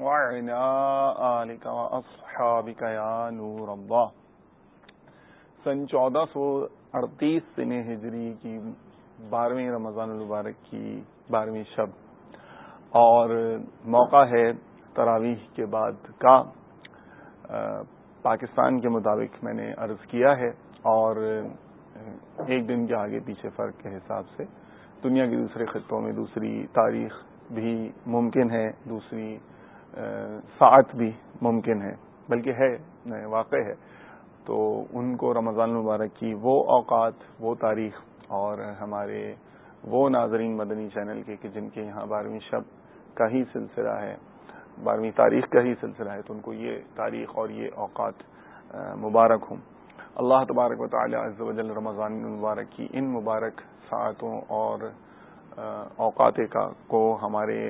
وعلى آلك وأصحابك يا نور الله۔ سن چودہ سو اڑتیس سن ہجری کی بارہویں رمضان المبارک کی بارہویں شب۔ اور موقع ہے تراویح کے بعد کا۔ پاکستان کے مطابق میں نے عرض کیا ہے اور ایک دن کے آگے پیچھے فرق کے حساب سے۔ دنیا کے دوسرے خطوں میں دوسری تاریخ بھی ممکن ہے، دوسری ساعت بھی ممکن ہے، بلکہ ہے، واقع ہے۔ تو ان کو رمضان المبارک کی وہ اوقات، وہ تاریخ اور ہمارے وہ ناظرین مدنی چینل کے، کہ جن کے یہاں بارہویں شب کا ہی سلسلہ ہے، بارہویں تاریخ کا ہی سلسلہ ہے، تو ان کو یہ تاریخ اور یہ اوقات مبارک ہوں۔ اللہ تبارک و تعالی عز و جل رمضان المبارک کی ان مبارک ساعتوں اور اوقات کا کو ہمارے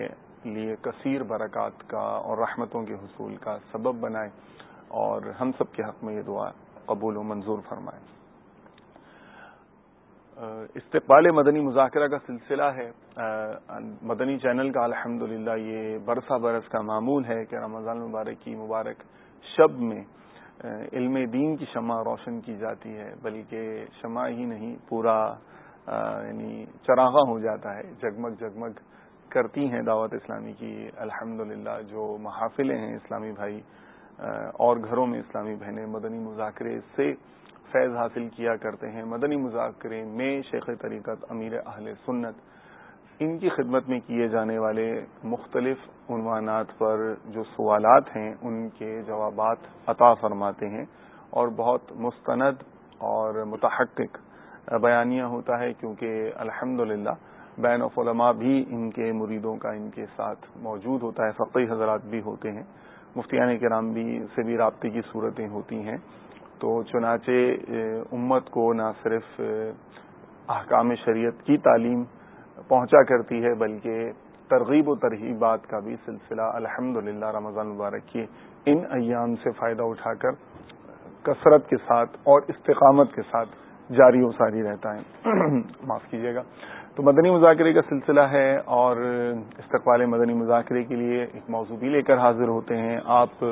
لیے کثیر برکات کا اور رحمتوں کے حصول کا سبب بنائے اور ہم سب کے حق میں یہ دعا قبول و منظور فرمائے۔ استقبال مدنی مذاکرہ کا سلسلہ ہے۔ مدنی چینل کا الحمد یہ برسہ برس کا معمول ہے کہ رمضان مبارک کی مبارک شب میں علم دین کی شمع روشن کی جاتی ہے، بلکہ شمع ہی نہیں، پورا یعنی چراغا ہو جاتا ہے، جگمگ جگمگ کرتی ہیں دعوت اسلامی کی الحمد جو محافلیں ہیں اسلامی بھائی اور گھروں میں اسلامی بہنیں مدنی مذاکرے سے فیض حاصل کیا کرتے ہیں۔ مدنی مذاکرے میں شیخ طریقت امیر اہل سنت، ان کی خدمت میں کیے جانے والے مختلف عنوانات پر جو سوالات ہیں، ان کے جوابات عطا فرماتے ہیں اور بہت مستند اور متحقق بیانیہ ہوتا ہے کیونکہ الحمد بین العلماء بھی ان کے مریدوں کا ان کے ساتھ موجود ہوتا ہے، فقی حضرات بھی ہوتے ہیں۔ مفتیان کرام بھی سے بھی رابطے کی صورتیں ہوتی ہیں۔ تو چنانچہ امت کو نہ صرف احکام شریعت کی تعلیم پہنچا کرتی ہے، بلکہ ترغیب و ترغیبات کا بھی سلسلہ الحمد للہ رمضان مبارک کی ان ایام سے فائدہ اٹھا کر کثرت کے ساتھ اور استقامت کے ساتھ جاری و ساری رہتا ہے۔ معاف کیجیے گا۔ تو مدنی مذاکرے کا سلسلہ ہے اور استقبال مدنی مذاکرے کے لیے ایک موضوع بھی لے کر حاضر ہوتے ہیں۔ آپ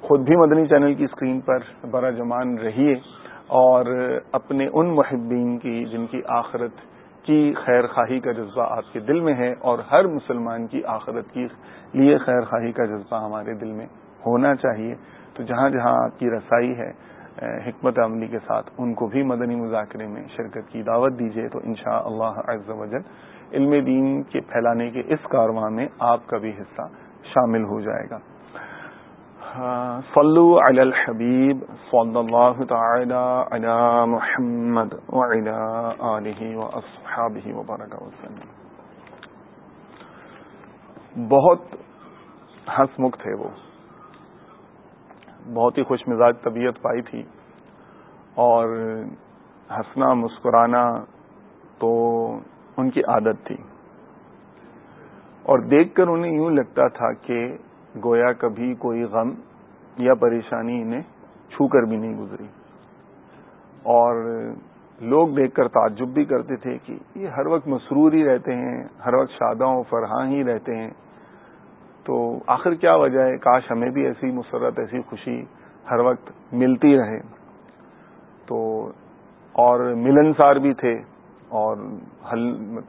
خود بھی مدنی چینل کی اسکرین پر برا جمان رہیے اور اپنے ان محبین کی جن کی آخرت کی خیر خواہی کا جذبہ آپ کے دل میں ہے اور ہر مسلمان کی آخرت کی لیے خیر خواہی کا جذبہ ہمارے دل میں ہونا چاہیے۔ تو جہاں جہاں آپ کی رسائی ہے حکمت عملی کے ساتھ ان کو بھی مدنی مذاکرے میں شرکت کی دعوت دیجیے تو انشاء اللہ عز و جل علم دین کے پھیلانے کے اس کارواں میں آپ کا بھی حصہ شامل ہو جائے گا۔ صلو علی الحبیب صلی اللہ تعالی علی محمد وعلی آلہ واصحابہ وبرک وسلم۔ بہت ہنس تھے وہ۔ بہت ہی خوش مزاج طبیعت پائی تھی اور ہنسنا، مسکرانا تو ان کی عادت تھی۔ اور دیکھ کر انہیں یوں لگتا تھا کہ گویا کبھی کوئی غم یا پریشانی انہیں چھو کر بھی نہیں گزری۔ اور لوگ دیکھ کر تعجب بھی کرتے تھے کہ یہ ہر وقت مسرور ہی رہتے ہیں، ہر وقت شادہ و فرحاں ہی رہتے ہیں۔ تو آخر کیا وجہ ہے؟ کاش ہمیں بھی ایسی مسرت، ایسی خوشی ہر وقت ملتی رہے۔ تو اور ملنسار بھی تھے اور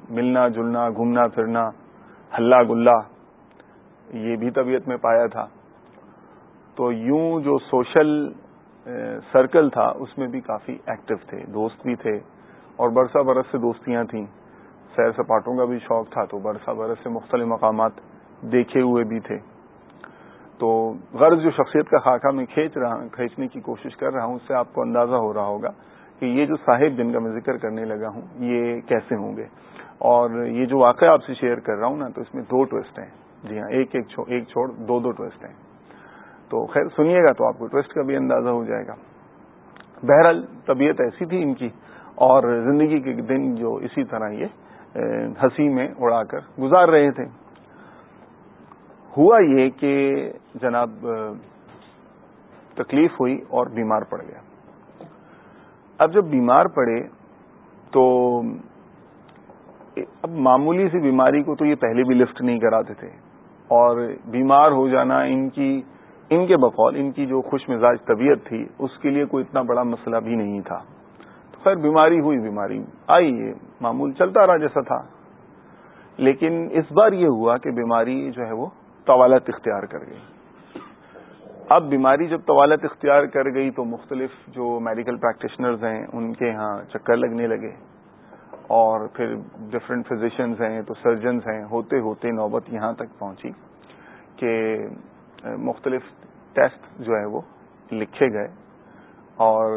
ملنا، جلنا، گھومنا، پھرنا ہلا گلا یہ بھی طبیعت میں پایا تھا۔ تو یوں جو سوشل سرکل تھا، اس میں بھی کافی ایکٹیو تھے، دوست بھی تھے۔ اور برسہ برس سے دوستیاں تھیں۔ سیر سپاٹوں کا بھی شوق تھا، تو برسہ برس سے مختلف مقامات دیکھے ہوئے بھی تھے۔ تو غرض جو شخصیت کا خاکہ میں کھینچ رہا کھینچنے کی کوشش کر رہا ہوں، اس سے آپ کو اندازہ ہو رہا ہوگا کہ یہ جو صاحب جن کا میں ذکر کرنے لگا ہوں، یہ کیسے ہوں گے۔ اور یہ جو واقعہ آپ سے شیئر کر رہا ہوں نا، تو اس میں دو ٹوسٹ ہیں۔ جی ہاں ایک ایک چھوڑ، دو دو ٹوسٹ ہیں۔ تو خیر، سنیے گا تو آپ کو ٹویسٹ کا بھی اندازہ ہو جائے گا۔ بہرحال طبیعت ایسی تھی ان کی، اور زندگی کے دن جو اسی طرح یہ ہنسی میں اڑا کر گزار رہے تھے۔ ہوا یہ کہ جناب تکلیف ہوئی اور بیمار پڑ گیا۔ اب جب بیمار پڑے تو، اب معمولی سی بیماری کو تو یہ پہلے بھی لفٹ نہیں کراتے تھے۔ اور بیمار ہو جانا، ان کی، ان کے بقول، ان کی جو خوش مزاج طبیعت تھی، اس کے لیے کوئی اتنا بڑا مسئلہ بھی نہیں تھا۔ تو خیر، بیماری ہوئی، بیماری آئی، یہ معمول چلتا رہا جیسا تھا۔ لیکن اس بار یہ ہوا کہ بیماری جو ہے وہ طوالت اختیار کر گئی۔ اب بیماری جب طوالت اختیار کر گئی تو مختلف جو میڈیکل پریکٹیشنرز ہیں، ان کے ہاں چکر لگنے لگے۔ اور پھر ڈفرینٹ فزیشنز ہیں، تو سرجنز ہیں۔ ہوتے ہوتے نوبت یہاں تک پہنچی کہ مختلف ٹیسٹ جو ہے وہ لکھے گئے۔ اور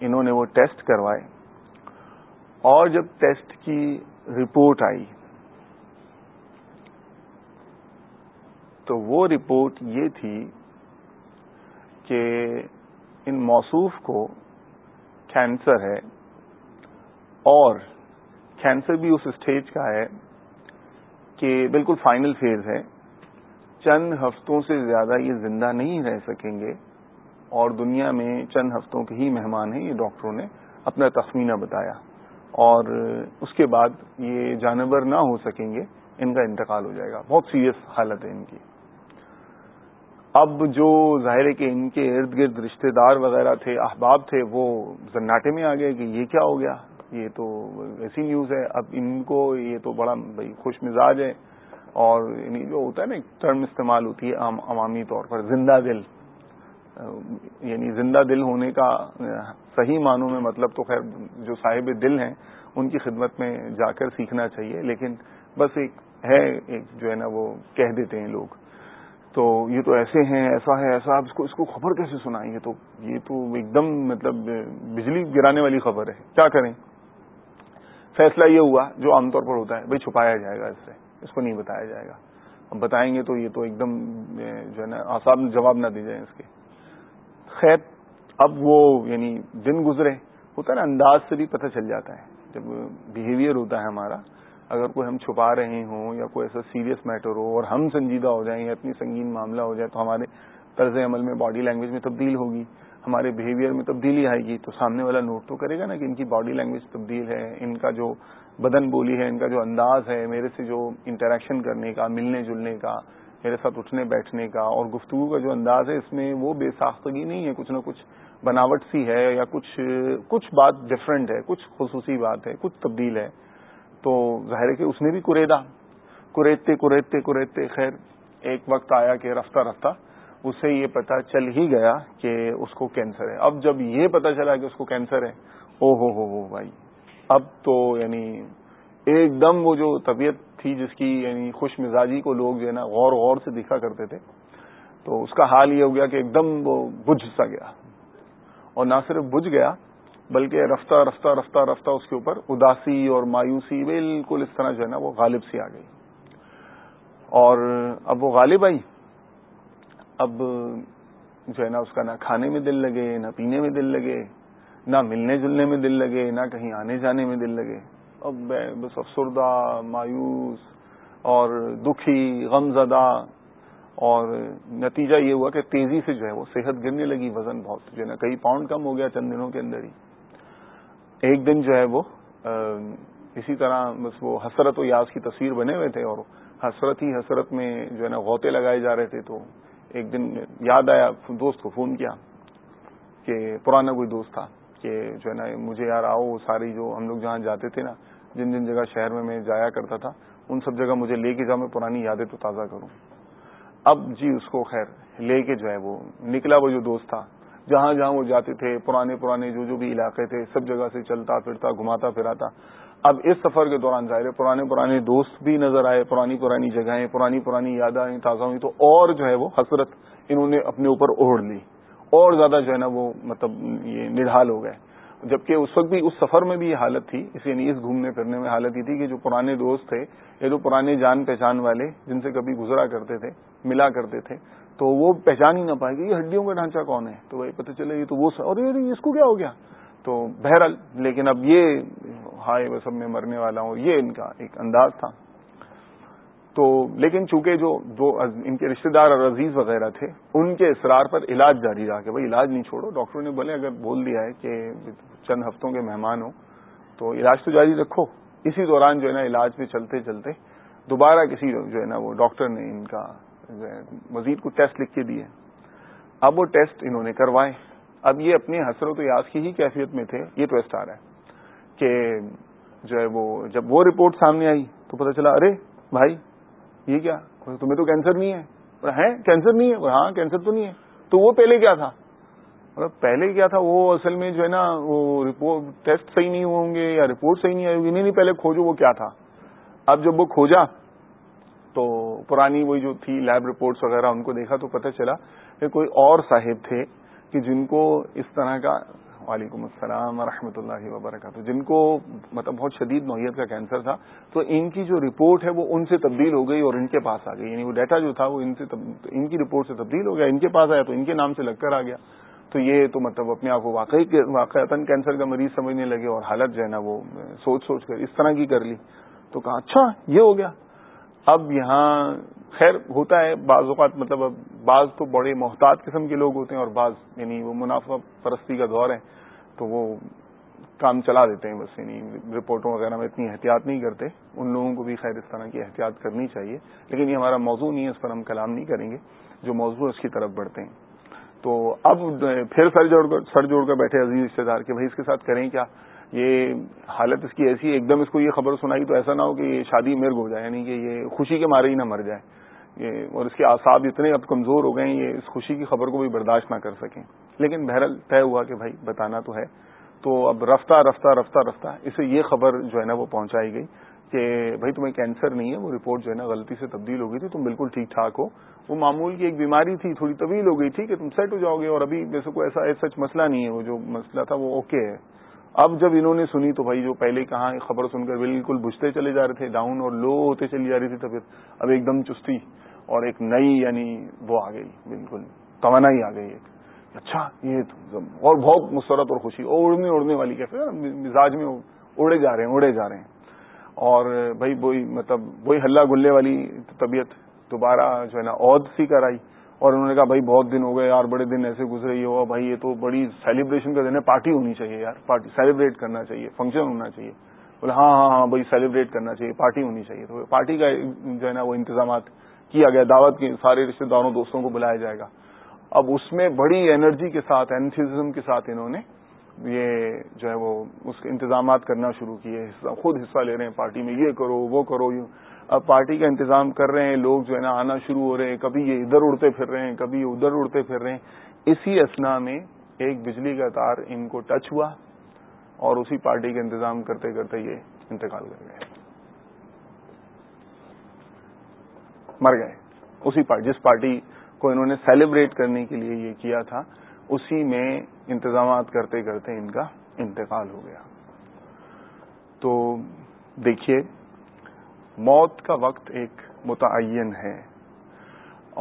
انہوں نے وہ ٹیسٹ کروائے۔ اور جب ٹیسٹ کی رپورٹ آئی تو وہ رپورٹ یہ تھی کہ ان موصوف کو کینسر ہے اور کینسر بھی اس اسٹیج کا ہے کہ بالکل فائنل فیز ہے۔ چند ہفتوں سے زیادہ یہ زندہ نہیں رہ سکیں گے اور دنیا میں چند ہفتوں کے ہی مہمان ہیں، یہ ڈاکٹروں نے اپنا تخمینہ بتایا۔ اور اس کے بعد یہ جانور نہ ہو سکیں گے، ان کا انتقال ہو جائے گا۔ بہت سیریس حالت ہے ان کی۔ اب جو ظاہر ہے کہ ان کے ارد گرد رشتہ دار وغیرہ تھے، احباب تھے، وہ زناٹے میں آ گئے کہ یہ کیا ہو گیا؟ یہ تو ایسی نیوز ہے۔ اب ان کو یہ تو بڑا بھائی خوش مزاج ہے اور یعنی جو ہوتا ہے نا، ایک ٹرم استعمال ہوتی ہے عوامی طور پر، زندہ دل۔ یعنی زندہ دل ہونے کا صحیح معنوں میں مطلب تو خیر جو صاحب دل ہیں، ان کی خدمت میں جا کر سیکھنا چاہیے، لیکن بس ایک ہے، ایک جو ہے نا وہ کہہ دیتے ہیں لوگ۔ تو یہ تو ایسے ہیں، ایسا ہے، ایسا اس کو اس کو خبر کیسے سنائیں؟ گے تو، یہ تو ایک دم مطلب بجلی گرانے والی خبر ہے۔ کیا کریں؟ فیصلہ یہ ہوا جو عام طور پر ہوتا ہے، بھائی چھپایا جائے گا اس سے، اس کو نہیں بتایا جائے گا۔ اب بتائیں گے تو یہ تو ایک دم جو ہے نا آسان جواب نہ دی جائیں اس کے۔ خیر، اب وہ یعنی دن گزرے، ہوتا ہے نا، انداز سے بھی پتہ چل جاتا ہے۔ جب بہیویئر ہوتا ہے ہمارا اگر کوئی ہم چھپا رہے ہوں یا کوئی ایسا سیریس میٹر ہو اور ہم سنجیدہ ہو جائیں یا اتنی سنگین معاملہ ہو جائے تو ہمارے طرز عمل میں باڈی لینگویج میں تبدیل ہوگی، ہمارے بہیویئر میں تبدیلی آئے گی۔ تو سامنے والا نوٹ تو کرے گا نا کہ ان کی باڈی لینگویج تبدیل ہے، ان کا جو بدن بولی ہے، ان کا جو انداز ہے، میرے سے جو انٹریکشن کرنے کا، ملنے جلنے کا، میرے ساتھ اٹھنے بیٹھنے کا، اور گفتگو کا جو انداز ہے، اس میں وہ بے ساختگی نہیں ہے۔ کچھ نہ کچھ بناوٹ سی ہے یا کچھ کچھ بات ڈفرینٹ ہے، کچھ خصوصی بات ہے، کچھ تبدیل ہے۔ تو ظاہر ہے کہ اس نے بھی کریدا۔ کریدتے کریدتے کریدتے، خیر، ایک وقت آیا کہ رفتہ رفتہ، اسے یہ پتا چل ہی گیا کہ اس کو کینسر ہے۔ اب جب یہ پتا چلا کہ اس کو کینسر ہے او ہو ہو ہو بھائی۔ اب تو یعنی ایک دم وہ جو طبیعت تھی جس کی یعنی خوش مزاجی کو لوگ جو ہے نا غور غور سے دکھا کرتے تھے، تو اس کا حال یہ ہو گیا کہ ایک دم وہ بجھ سا گیا۔ اور نہ صرف بجھ گیا بلکہ رفتہ رفتہ رفتہ رفتہ اس کے اوپر اداسی اور مایوسی بالکل اس طرح جو ہے نا وہ غالب سی آ گئی۔ اور اب وہ غالب آئی۔ اب جو ہے نا اس کا نہ کھانے میں دل لگے، نہ پینے میں دل لگے، نہ ملنے جلنے میں دل لگے، نہ کہیں آنے جانے میں دل لگے۔ اب بس افسردہ، مایوس اور دکھی غم زدہ اور نتیجہ یہ ہوا کہ تیزی سے جو ہے وہ صحت گرنے لگی، وزن بہت جو ہے نا کئی پاؤنڈ کم ہو گیا چند دنوں کے اندر ہی۔ ایک دن جو ہے وہ اسی طرح بس وہ حسرت و یاس کی تصویر بنے ہوئے تھے اور حسرت ہی حسرت میں جو ہے نا غوطے لگائے جا رہے تھے تو ایک دن یاد آیا، دوست کو فون کیا کہ پرانا کوئی دوست تھا کہ جو ہے نا مجھے یار آؤ ساری جو ہم لوگ جہاں جاتے تھے نا، جن جن جگہ شہر میں میں جایا کرتا تھا، ان سب جگہ مجھے لے کے جاؤ، میں پرانی یادیں تو تازہ کروں۔ اب جی اس کو خیر، لے کے جو ہے وہ نکلا وہ جو دوست تھا جہاں جہاں وہ جاتے تھے، پرانے پرانے جو جو بھی علاقے تھے، سب جگہ سے چلتا پھرتا، گھماتا پھراتا۔ اب اس سفر کے دوران ظاہر ہے، پرانے پرانے دوست بھی نظر آئے، پرانی پرانی جگہیں، پرانی پرانی یادیں، تازہ ہوئی تو اور جو ہے وہ حسرت انہوں نے اپنے اوپر اوڑھ لی۔ اور زیادہ جو ہے نا وہ مطلب یہ نڈھال ہو گئے۔ جبکہ اس وقت بھی اس سفر میں بھی یہ حالت تھی، اس یعنی اس گھومنے پھرنے میں حالت یہ تھی کہ جو پرانے دوست تھے یا جو پرانے جان پہچان والے جن سے کبھی گزرا کرتے تھے، ملا کرتے تھے تو وہ پہچان ہی نہ پائے گی یہ ہڈیوں کا ڈھانچہ کون ہے؟ تو وہی پتہ چلے یہ تو وہ اور اس کو کیا ہو گیا؟ تو بہرحال، لیکن اب یہ ہائے وہ سب میں مرنے والا ہوں، یہ ان کا ایک انداز تھا۔ تو لیکن چونکہ جو دو ان کے رشتہ دار اور عزیز وغیرہ تھے، ان کے اصرار پر علاج جاری رہا کہ بھائی علاج نہیں چھوڑو۔ ڈاکٹروں نے بولے اگر بول دیا ہے کہ چند ہفتوں کے مہمان ہو تو علاج تو جاری رکھو۔ اسی دوران جو ہے نا، علاج میں چلتے چلتے دوبارہ کسی جو ہے نا وہ ڈاکٹر نے ان کا مزید کو ٹیسٹ لکھ کے دیے۔ اب وہ ٹیسٹ انہوں نے کروائے۔ اب یہ اپنی حسرت و یاس کی ہی کیفیت میں تھے۔ یہ ٹیسٹ آ رہا ہے کہ جو ہے وہ جب وہ رپورٹ سامنے آئی تو پتہ چلا، ارے بھائی، یہ کیا؟ تمہیں تو کینسر نہیں ہے۔ ہے کینسر نہیں ہے؟ ہاں کینسر تو نہیں ہے۔ تو وہ پہلے کیا تھا؟ مطلب پہلے کیا تھا؟ وہ اصل میں جو ہے نا، وہ رپورٹ ٹیسٹ صحیح نہیں ہوں گے یا رپورٹ صحیح نہیں آئے گی نہیں، پہلے کھوجو وہ کیا تھا۔ اب جب وہ کھوجا تو پرانی وہی جو تھی لیب رپورٹس وغیرہ ان کو دیکھا تو پتہ چلا کہ کوئی اور صاحب تھے کہ جن کو اس طرح کا وعلیکم السلام ورحمۃ اللہ وبرکاتہ، جن کو مطلب بہت شدید نوعیت کا کینسر تھا، تو ان کی جو رپورٹ ہے وہ ان سے تبدیل ہو گئی اور ان کے پاس آ گئی یعنی وہ ڈیٹا جو تھا وہ ان سے ان کی رپورٹ سے تبدیل ہو گیا، ان کے پاس آیا تو ان کے نام سے لگ کر آ گیا۔ تو یہ تو مطلب اپنے آپ کو واقعی واقعات کینسر کا مریض سمجھنے لگے اور حالت جو ہے نا وہ سوچ سوچ کر اس طرح کی کر لی۔ تو کہا اچھا یہ ہو گیا۔ اب یہاں خیر ہوتا ہے، بعض اوقات مطلب بعض تو بڑے محتاط قسم کے لوگ ہوتے ہیں اور بعض یعنی وہ منافع پرستی کا دور ہے تو وہ کام چلا دیتے ہیں بس یعنی رپورٹوں وغیرہ میں اتنی احتیاط نہیں کرتے۔ ان لوگوں کو بھی خیر اس طرح کی احتیاط کرنی چاہیے، لیکن یہ ہمارا موضوع نہیں ہے، اس پر ہم کلام نہیں کریں گے۔ جو موضوع اس کی طرف بڑھتے ہیں۔ تو اب پھر سر جوڑ کر سر جوڑ کر بیٹھے عزیز رشتے دار کہ بھائی اس کے ساتھ کریں کیا؟ یہ حالت اس کی ایسی ایک دم اس کو یہ خبر سنائی تو ایسا نہ ہو کہ یہ شادی مرگ ہو جائے یعنی کہ یہ خوشی کے مارے ہی نہ مر جائے یہ اور اس کے اعصاب اتنے اب کمزور ہو گئے ہیں، یہ اس خوشی کی خبر کو بھی برداشت نہ کر سکیں۔ لیکن بہرحال طے ہوا کہ بھائی بتانا تو ہے۔ تو اب رفتہ رفتہ رفتہ رفتہ، اسے یہ خبر جو ہے نا وہ پہنچائی گئی کہ بھائی تمہیں کینسر نہیں ہے، وہ رپورٹ جو ہے نا غلطی سے تبدیل ہو گئی تھی، تم بالکل ٹھیک ٹھاک ہو۔ وہ معمول کی ایک بیماری تھی، تھوڑی طویل ہو گئی تھی کہ تم سیٹ ہو جاؤ گے اور ابھی ویسے کوئی ایسا سچ مسئلہ نہیں ہے، وہ جو مسئلہ تھا وہ اوکے ہے۔ اب جب انہوں نے سنی تو بھائی جو پہلے کہاں خبر سن کر بالکل بجھتے چلے جا رہے تھے ڈاؤن اور لو ہوتے چلی جا رہی تھی تو پھر اب ایک دم چستی اور ایک نئی یعنی وہ آ گئی، بالکل توانائی آ گئی ایک۔ اچھا یہ اور بہت مسرت اور خوشی، اور اڑنے اڑنے والی کیسے مزاج میں اڑے جا رہے ہیں، اڑے جا رہے ہیں۔ اور بھائی وہی مطلب وہی ہلہ گلے والی طبیعت دوبارہ جو ہے نا عہد سی کر آئی اور انہوں نے کہا، بھائی، بہت دن ہو گئے یار، بڑے دن ایسے گزرے ہو بھائی، یہ تو بڑی سیلیبریشن کا دن ہے پارٹی ہونی چاہیے یار پارٹی سیلیبریٹ کرنا چاہیے فنکشن ہونا چاہیے. بولے ہاں ہاں ہاں بھائی سیلیبریٹ کرنا چاہیے پارٹی ہونی چاہیے. تو پارٹی کا جو ہے نا وہ انتظامات کیا گیا، دعوت کے سارے رشتے داروں، دوستوں کو بلایا جائے گا۔ اب اس میں بڑی انرجی کے ساتھ اینتھزم کے ساتھ انہوں نے یہ جو ہے وہ اس کے انتظامات کرنا شروع کیے خود حصہ لے رہے ہیں پارٹی میں، یہ کرو، وہ کرو، یوں اب پارٹی کا انتظام کر رہے ہیں، لوگ جو ہے نا آنا شروع ہو رہے ہیں، کبھی یہ ادھر اڑتے پھر رہے ہیں، کبھی یہ ادھر اڑتے پھر رہے ہیں۔ اسی اسنا میں ایک بجلی کا تار ان کو ٹچ ہوا اور اسی پارٹی کا انتظام کرتے کرتے یہ انتقال کر گئے۔ مر گئے۔ اسی پارٹی جس پارٹی کو انہوں نے سیلیبریٹ کرنے کے لیے یہ کیا تھا، اسی میں انتظامات کرتے کرتے ان کا انتقال ہو گیا۔ تو دیکھیے موت کا وقت ایک متعین ہے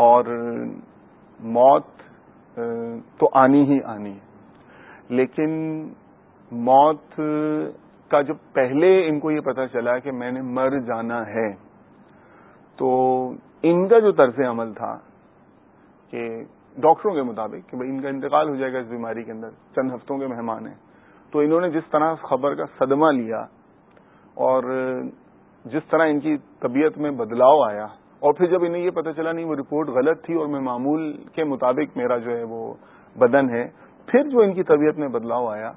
اور موت تو آنی ہی آنی۔ ہے لیکن موت کا جب پہلے ان کو یہ پتا چلا کہ میں نے مر جانا ہے، تو ان کا جو طرز عمل تھا کہ ڈاکٹروں کے مطابق کہ بھائی ان کا انتقال ہو جائے گا اس بیماری کے اندر، چند ہفتوں کے مہمان ہیں، تو انہوں نے جس طرح خبر کا صدمہ لیا اور جس طرح ان کی طبیعت میں بدلاؤ آیا اور پھر جب انہیں یہ پتہ چلا نہیں، وہ رپورٹ غلط تھی اور میں معمول کے مطابق میرا جو ہے وہ بدن ہے، پھر جو ان کی طبیعت میں بدلاؤ آیا،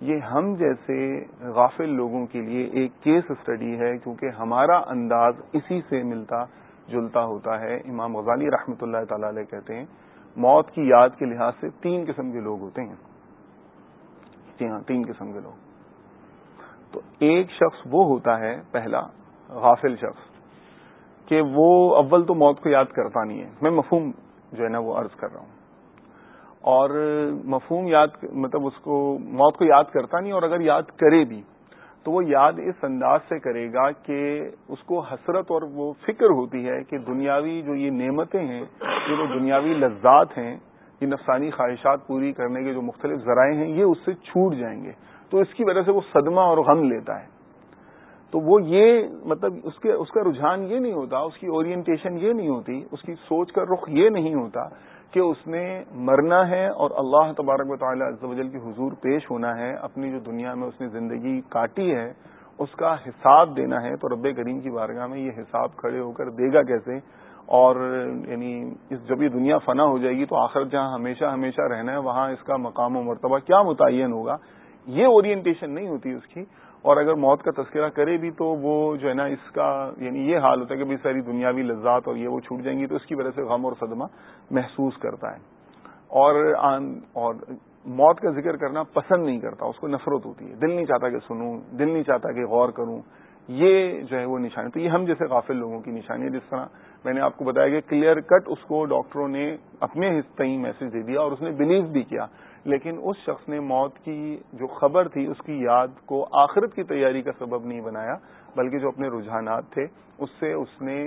یہ ہم جیسے غافل لوگوں کے لیے ایک کیس اسٹڈی ہے، کیونکہ ہمارا انداز اسی سے ملتا، جلتا ہوتا ہے۔ امام غزالی رحمۃ اللہ تعالی علیہ کہتے ہیں، موت کی یاد کے لحاظ سے تین قسم کے لوگ ہوتے ہیں۔ جی ہاں تین قسم کے لوگ۔ تو ایک شخص وہ ہوتا ہے، پہلا غافل شخص کہ وہ اول تو موت کو یاد کرتا نہیں ہے۔ میں مفہوم جو ہے نا وہ عرض کر رہا ہوں۔ اور مفہوم یاد مطلب اس کو، موت کو یاد کرتا نہیں، اور اگر یاد کرے بھی، تو وہ یاد اس انداز سے کرے گا کہ اس کو حسرت اور وہ فکر ہوتی ہے کہ دنیاوی جو یہ نعمتیں ہیں یہ وہ دنیاوی لذات ہیں، یہ نفسانی خواہشات پوری کرنے کے جو مختلف ذرائع ہیں، یہ اس سے چھوٹ جائیں گے۔ تو اس کی وجہ سے وہ صدمہ اور غم لیتا ہے۔ تو وہ یہ مطلب اس کے اس کا رجحان یہ نہیں ہوتا، اس کی اورینٹیشن یہ نہیں ہوتی، اس کی سوچ کا رخ یہ نہیں ہوتا کہ اس نے مرنا ہے اور اللہ تبارک و تعالیٰ وجل کی حضور پیش ہونا ہے، اپنی جو دنیا میں اس نے زندگی کاٹی ہے، اس کا حساب دینا ہے تو رب کریم کی بارگاہ میں یہ حساب کھڑے ہو کر دے گا کیسے؟ اور یعنی اس جب یہ دنیا فنا ہو جائے گی تو آخر جہاں ہمیشہ ہمیشہ رہنا ہے، وہاں اس کا مقام و مرتبہ کیا متعین ہوگا؟ یہ اورینٹیشن نہیں ہوتی اس کی۔ اور اگر موت کا تذکرہ کرے بھی تو وہ جو ہے نا، اس کا یعنی یہ حال ہوتا ہے کہ بھی ساری دنیاوی لذات اور یہ وہ چھوٹ جائیں گی تو اس کی وجہ سے غم اور صدمہ محسوس کرتا ہے۔ اور اور موت کا ذکر کرنا پسند نہیں کرتا، اس کو نفرت ہوتی ہے۔ دل نہیں چاہتا کہ سنوں، دل نہیں چاہتا کہ غور کروں۔ یہ جو ہے وہ نشانی، تو یہ ہم جیسے غافل لوگوں کی نشانی ہے۔ جس طرح میں نے آپ کو بتایا کہ کلیئر کٹ اس کو ڈاکٹروں نے اپنے حصے ہی میسج دے دیا اور اس نے بلیو بھی کیا۔ لیکن اس شخص نے موت کی جو خبر تھی، اس کی یاد کو آخرت کی تیاری کا سبب نہیں بنایا، بلکہ جو اپنے رجحانات تھے، اس سے اس نے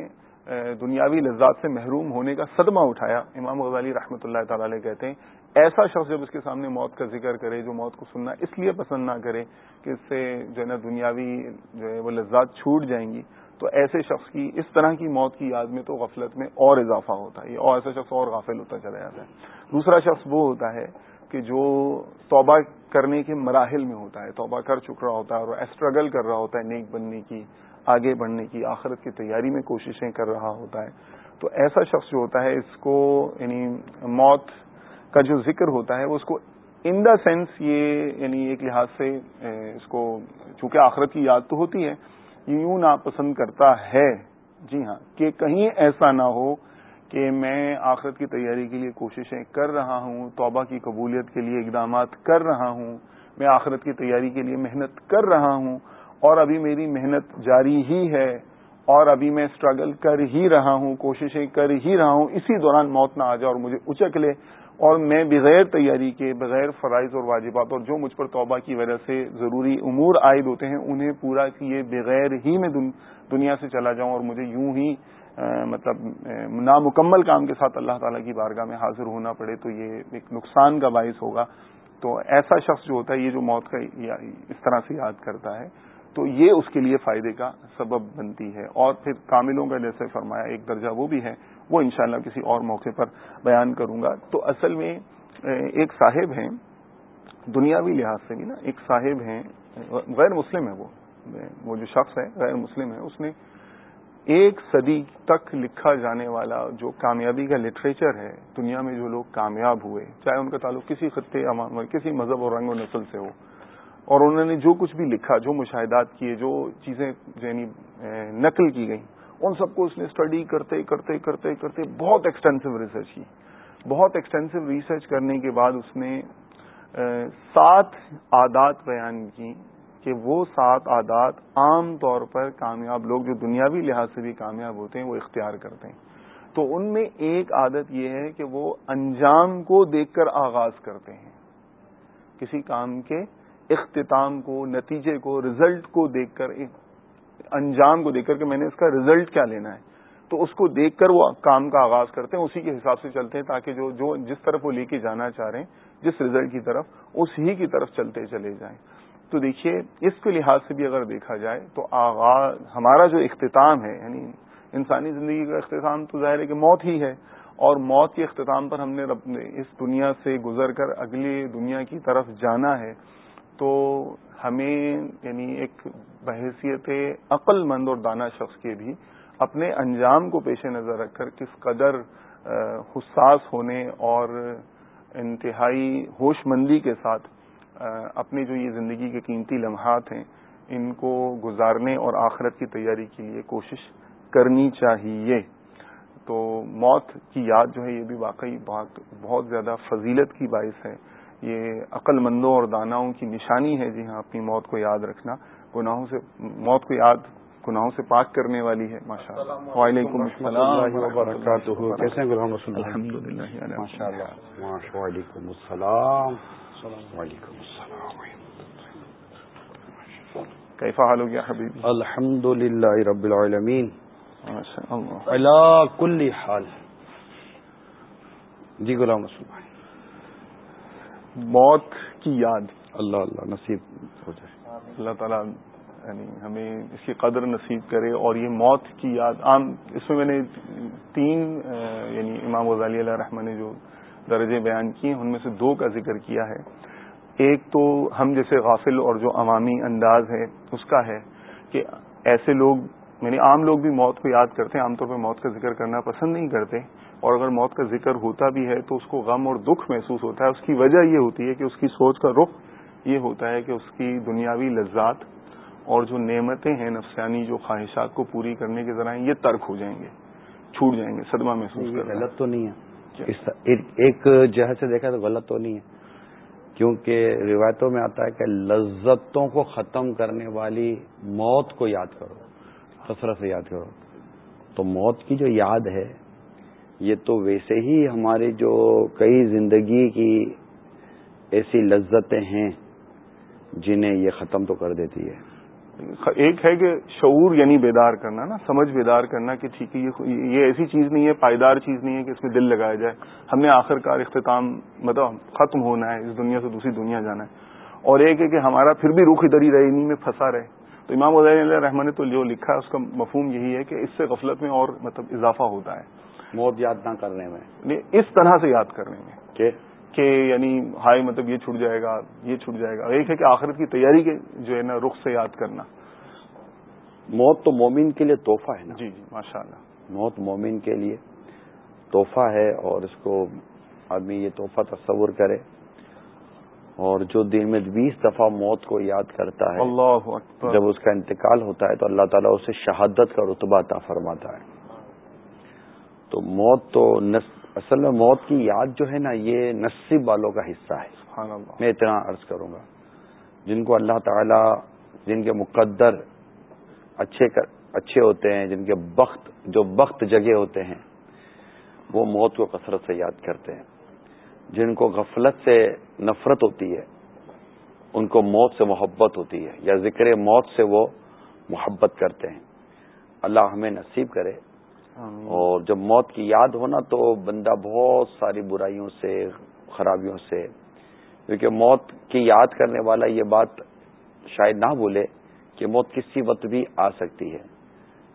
دنیاوی لذات سے محروم ہونے کا صدمہ اٹھایا۔ امام غزالی رحمۃ اللہ تعالی علیہ کہتے ہیں، ایسا شخص جب اس کے سامنے موت کا ذکر کرے، جو موت کو سننا اس لیے پسند نہ کرے کہ اس سے جو ہے نا دنیاوی جو ہے وہ لذات چھوٹ جائیں گی، تو ایسے شخص کی، اس طرح کی موت کی یاد میں تو غفلت میں اور اضافہ ہوتا ہے اور ایسا شخص اور غافل ہوتا چلا جاتا ہے۔ دوسرا شخص وہ ہوتا ہے کہ جو توبہ کرنے کے مراحل میں ہوتا ہے، توبہ کر چک رہا ہوتا ہے اور اسٹرگل کر رہا ہوتا ہے نیک بننے کی، آگے بڑھنے کی، آخرت کی تیاری میں کوششیں کر رہا ہوتا ہے۔ تو ایسا شخص جو ہوتا ہے، اس کو یعنی موت کا جو ذکر ہوتا ہے وہ اس کو ان دا سینس یہ یعنی ایک لحاظ سے اس کو چونکہ آخرت کی یاد تو ہوتی ہے یہ یوں ناپسند کرتا ہے۔ جی ہاں کہ کہیں ایسا نہ ہو کہ میں آخرت کی تیاری کے لیے کوششیں کر رہا ہوں، توبہ کی قبولیت کے لیے اقدامات کر رہا ہوں، میں آخرت کی تیاری کے لیے محنت کر رہا ہوں اور ابھی میری محنت جاری ہی ہے اور ابھی میں اسٹرگل کر ہی رہا ہوں، کوششیں کر ہی رہا ہوں، اسی دوران موت نہ آ جائے اور مجھے اچک لے اور میں بغیر تیاری کے، بغیر فرائض اور واجبات اور جو مجھ پر توبہ کی وجہ سے ضروری امور عائد ہوتے ہیں، انہیں پورا کیے بغیر ہی میں دنیا سے چلا جاؤں اور مجھے یوں ہی مطلب نامکمل کام کے ساتھ اللہ تعالیٰ کی بارگاہ میں حاضر ہونا پڑے تو یہ ایک نقصان کا باعث ہوگا۔ تو ایسا شخص جو ہوتا ہے، یہ جو موت کا اس طرح سے یاد کرتا ہے، تو یہ اس کے لیے فائدے کا سبب بنتی ہے۔ اور پھر کاملوں کا جیسے فرمایا، ایک درجہ وہ بھی ہے، وہ انشاءاللہ کسی اور موقع پر بیان کروں گا۔ تو اصل میں ایک صاحب ہیں، دنیاوی لحاظ سے بھی نا، ایک صاحب ہیں، غیر مسلم ہے وہ۔ وہ جو شخص ہے، غیر مسلم ہے، اس نے ایک صدی تک لکھا جانے والا جو کامیابی کا لٹریچر ہے، دنیا میں جو لوگ کامیاب ہوئے، چاہے ان کا تعلق کسی خطے کسی مذہب اور رنگ و نسل سے ہو، اور انہوں نے جو کچھ بھی لکھا، جو مشاہدات کیے، جو چیزیں یعنی نقل کی گئیں، ان سب کو اس نے اسٹڈی کرتے کرتے کرتے کرتے بہت ایکسٹینسو ریسرچ کی۔ بہت ایکسٹینسو ریسرچ کرنے کے بعد اس نے سات عادات بیان کی کہ وہ سات عادات عام طور پر کامیاب لوگ جو دنیاوی لحاظ سے بھی کامیاب ہوتے ہیں، وہ اختیار کرتے ہیں۔ تو ان میں ایک عادت یہ ہے کہ وہ انجام کو دیکھ کر آغاز کرتے ہیں۔ کسی کام کے اختتام کو، نتیجے کو رزلٹ کو دیکھ کر انجام کو دیکھ کر کہ میں نے اس کا رزلٹ کیا لینا ہے۔ تو اس کو دیکھ کر وہ کام کا آغاز کرتے ہیں، اسی کے حساب سے چلتے ہیں تاکہ جو جو جس طرف وہ لے کے جانا چاہ رہے ہیں، جس رزلٹ کی طرف اس ہی کی طرف چلتے چلے جائیں۔ تو دیکھیے، اس کے لحاظ سے بھی اگر دیکھا جائے تو آغاز ہمارا جو اختتام ہے یعنی انسانی زندگی کا اختتام تو ظاہر ہے کہ موت ہی ہے، اور موت کے اختتام پر ہم نے اس دنیا سے گزر کر اگلے دنیا کی طرف جانا ہے، تو ہمیں یعنی ایک بحیثیت عقل مند اور دانا شخص کے بھی اپنے انجام کو پیش نظر رکھ کر کس قدر حساس ہونے اور انتہائی ہوش مندی کے ساتھ اپنی جو یہ زندگی کے قیمتی لمحات ہیں ان کو گزارنے اور آخرت کی تیاری کے لیے کوشش کرنی چاہیے۔ تو موت کی یاد جو ہے یہ بھی واقعی بہت بہت زیادہ فضیلت کی باعث ہے۔ یہ عقل مندوں اور داناؤں کی نشانی ہے جی ہاں اپنی موت کو یاد رکھنا۔ گناہوں سے موت کو یاد گناہوں سے پاک کرنے والی ہے ماشاء اللہ وعلیکم السلام وبرکاتہ۔ کیسے الحمد للہ وعلیکم السلام۔ السلام علیکم. السلام کیفا حال ہو گیا حبیبی؟ الحمد للہ رب العالمین. کل حال. جی غلام رسول بھائی. موت کی یاد. اللہ اللہ نصیب ہو جائے. اللہ تعالیٰ یعنی ہمیں اس کی قدر نصیب کرے اور یہ موت کی یاد. عام اس میں میں نے تین یعنی امام غزالی علیہ رحمٰن نے جو درجے بیان کیے ان میں سے دو کا ذکر کیا ہے۔ ایک تو ہم جیسے غافل اور جو عوامی انداز ہے اس کا ہے کہ ایسے لوگ یعنی عام لوگ بھی موت کو یاد کرتے ہیں عام طور پہ موت کا ذکر کرنا پسند نہیں کرتے۔ اور اگر موت کا ذکر ہوتا بھی ہے تو اس کو غم اور دکھ محسوس ہوتا ہے۔ اس کی وجہ یہ ہوتی ہے کہ اس کی سوچ کا رخ یہ ہوتا ہے کہ اس کی دنیاوی لذات اور جو نعمتیں ہیں نفسانی جو خواہشات کو پوری کرنے کے ذرائع یہ ترک ہو جائیں گے چھوٹ جائیں گے صدمہ محسوس کر غلط تو نہیں ہے۔ اچھا۔ ایک جہاز سے دیکھا تو غلط تو نہیں ہے۔ کیونکہ روایتوں میں آتا ہے کہ لذتوں کو ختم کرنے والی موت کو یاد کرو، کثرت سے یاد کرو۔ تو موت کی جو یاد ہے، یہ تو ویسے ہی ہماری جو کئی زندگی کی ایسی لذتیں ہیں جنہیں یہ ختم تو کر دیتی ہے۔ ایک ہے کہ شعور یعنی بیدار کرنا نا سمجھ بیدار کرنا کہ ٹھیک ہے یہ ایسی چیز نہیں ہے پائیدار چیز نہیں ہے کہ اس میں دل لگایا جائے۔ ہم نے آخر کار اختتام مطلب ختم ہونا ہے اس دنیا سے دوسری دنیا جانا ہے۔ اور ایک ہے کہ ہمارا پھر بھی رخ ادھر ہی رہے انہیں میں پھنسا رہے۔ تو امام علیہ رحمان نے تو جو لکھا ہے اس کا مفہوم یہی ہے کہ اس سے غفلت میں اور مطلب اضافہ ہوتا ہے۔ موت یاد نہ کرنے میں۔ اس طرح سے یاد کرنے میں کہ یعنی ہائی مطلب یہ چھٹ جائے گا یہ چھٹ جائے گا۔ ایک ہے کہ آخرت کی تیاری کے جو ہے نا رخ سے یاد کرنا۔ موت تو مومن کے لیے تحفہ ہے نا؟ جی جی ماشاء اللہ موت مومن کے لیے تحفہ ہے اور اس کو آدمی یہ تحفہ تصور کرے۔ اور جو دن میں بیس دفعہ موت کو یاد کرتا ہے اللہ جب اس کا انتقال ہوتا ہے تو اللہ تعالیٰ اسے شہادت کا رتبہ عطا فرماتا ہے۔ تو موت تو نس اصل میں موت کی یاد جو ہے نا یہ نصیب والوں کا حصہ ہے۔ میں اتنا عرض کروں گا۔ جن کو اللہ تعالی جن کے مقدر اچھے اچھے ہوتے ہیں جن کے بخت جو بخت جگہ ہوتے ہیں وہ موت کو کثرت سے یاد کرتے ہیں۔ جن کو غفلت سے نفرت ہوتی ہے ان کو موت سے محبت ہوتی ہے یا ذکر موت سے وہ محبت کرتے ہیں۔ اللہ ہمیں نصیب کرے۔ اور جب موت کی یاد ہونا تو بندہ بہت ساری برائیوں سے خرابیوں سے کیونکہ موت کی یاد کرنے والا یہ بات شاید نہ بولے کہ موت کسی وقت بھی آ سکتی ہے۔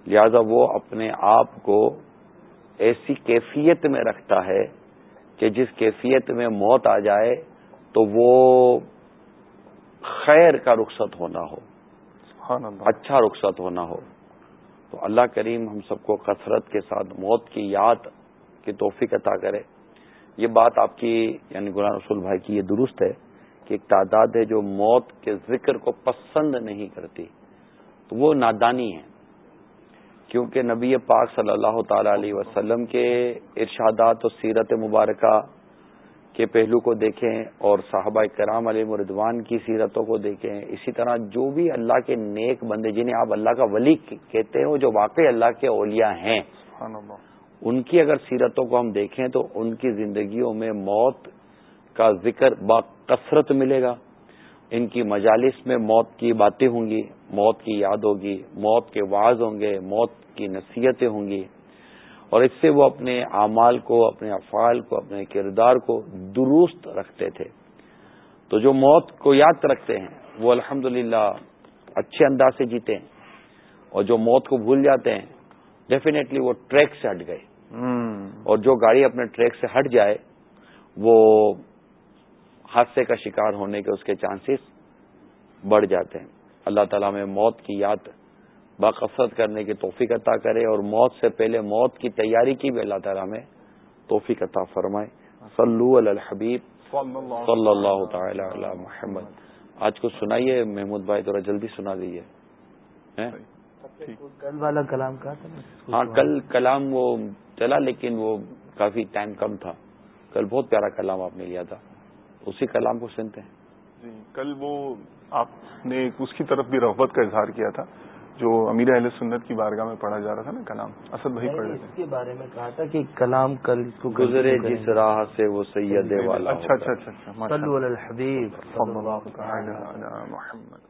لہذا وہ اپنے آپ کو ایسی کیفیت میں رکھتا ہے کہ جس کیفیت میں موت آ جائے تو وہ خیر کا رخصت ہونا ہو۔ اچھا رخصت ہونا ہو۔ تو اللہ کریم ہم سب کو کثرت کے ساتھ موت کی یاد کی توفیق عطا کرے۔ یہ بات آپ کی یعنی غلام رسول بھائی کی یہ درست ہے کہ ایک تعداد ہے جو موت کے ذکر کو پسند نہیں کرتی۔ تو وہ نادانی ہے کیونکہ نبی پاک صلی اللہ تعالی علیہ وسلم کے ارشادات و سیرت مبارکہ کے پہلو کو دیکھیں اور صحابہ کرام علیہ مردوان کی سیرتوں کو دیکھیں۔ اسی طرح جو بھی اللہ کے نیک بندے جنہیں آپ اللہ کا ولی کہتے ہیں جو واقعی اللہ کے اولیاء ہیں ان کی اگر سیرتوں کو ہم دیکھیں تو ان کی زندگیوں میں موت کا ذکر با کثرت ملے گا۔ ان کی مجالس میں موت کی باتیں ہوں گی موت کی یاد ہوگی موت کے واز ہوں گے موت کی نصیحتیں ہوں گی۔ اور اس سے وہ اپنے اعمال کو اپنے افعال کو اپنے کردار کو درست رکھتے تھے۔ تو جو موت کو یاد رکھتے ہیں وہ الحمد اچھے انداز سے جیتے ہیں۔ اور جو موت کو بھول جاتے ہیں ڈیفینیٹلی وہ ٹریک سے ہٹ گئے۔ اور جو گاڑی اپنے ٹریک سے ہٹ جائے وہ حادثے کا شکار ہونے کے اس کے چانسز بڑھ جاتے ہیں۔ اللہ تعالیٰ میں موت کی یاد باقفت کرنے کی توفیق عطا کرے اور موت سے پہلے موت کی تیاری کی بھی اللہ تعالیٰ میں توفیق عطا فرمائے۔ صلو علی الحبیب صلی اللہ تعالی علی محمد۔ آج کو سنائیے محمود بھائی تھوڑا جلدی سنا دیجیے کل والا کلام کا ہاں کل کلام وہ چلا لیکن وہ کافی ٹائم کم تھا۔ کل بہت پیارا کلام آپ نے لیا تھا۔ اسی کلام کو سنتے ہیں۔ جی کل وہ آپ نے اس کی طرف بھی رغبت کا اظہار کیا تھا۔ جو امیر اہل سنت کی بارگاہ میں پڑھا جا رہا تھا نا کلام اسد بھائی پڑھ اس کے بارے میں کہا تھا کہ کلام کل گزرے جس راہ سے وہ سید والا اچھا اچھا اچھا الحبیب محمد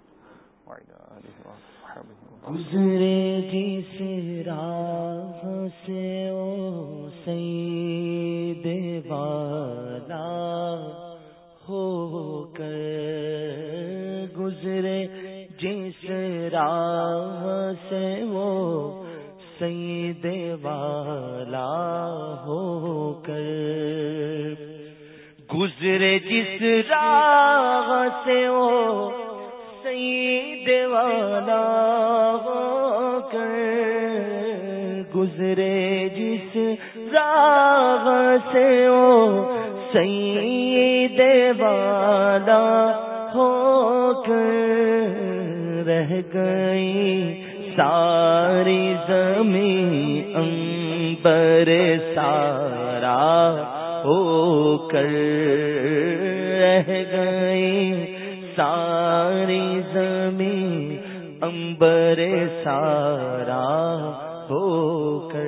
گزرے جس راہ سے او سید والا ہو کر گزرے جس راہ سے وہ سید والا ہو کر گزرے جس راہ سے وہ سید والا ہو کر گزرے جس راہ سے وہ سید والا ہو کر رہ گئی۔ ساری زمین امبر سارا ہو کر رہ گئی۔ ساری زمین امبر سارا ہو کر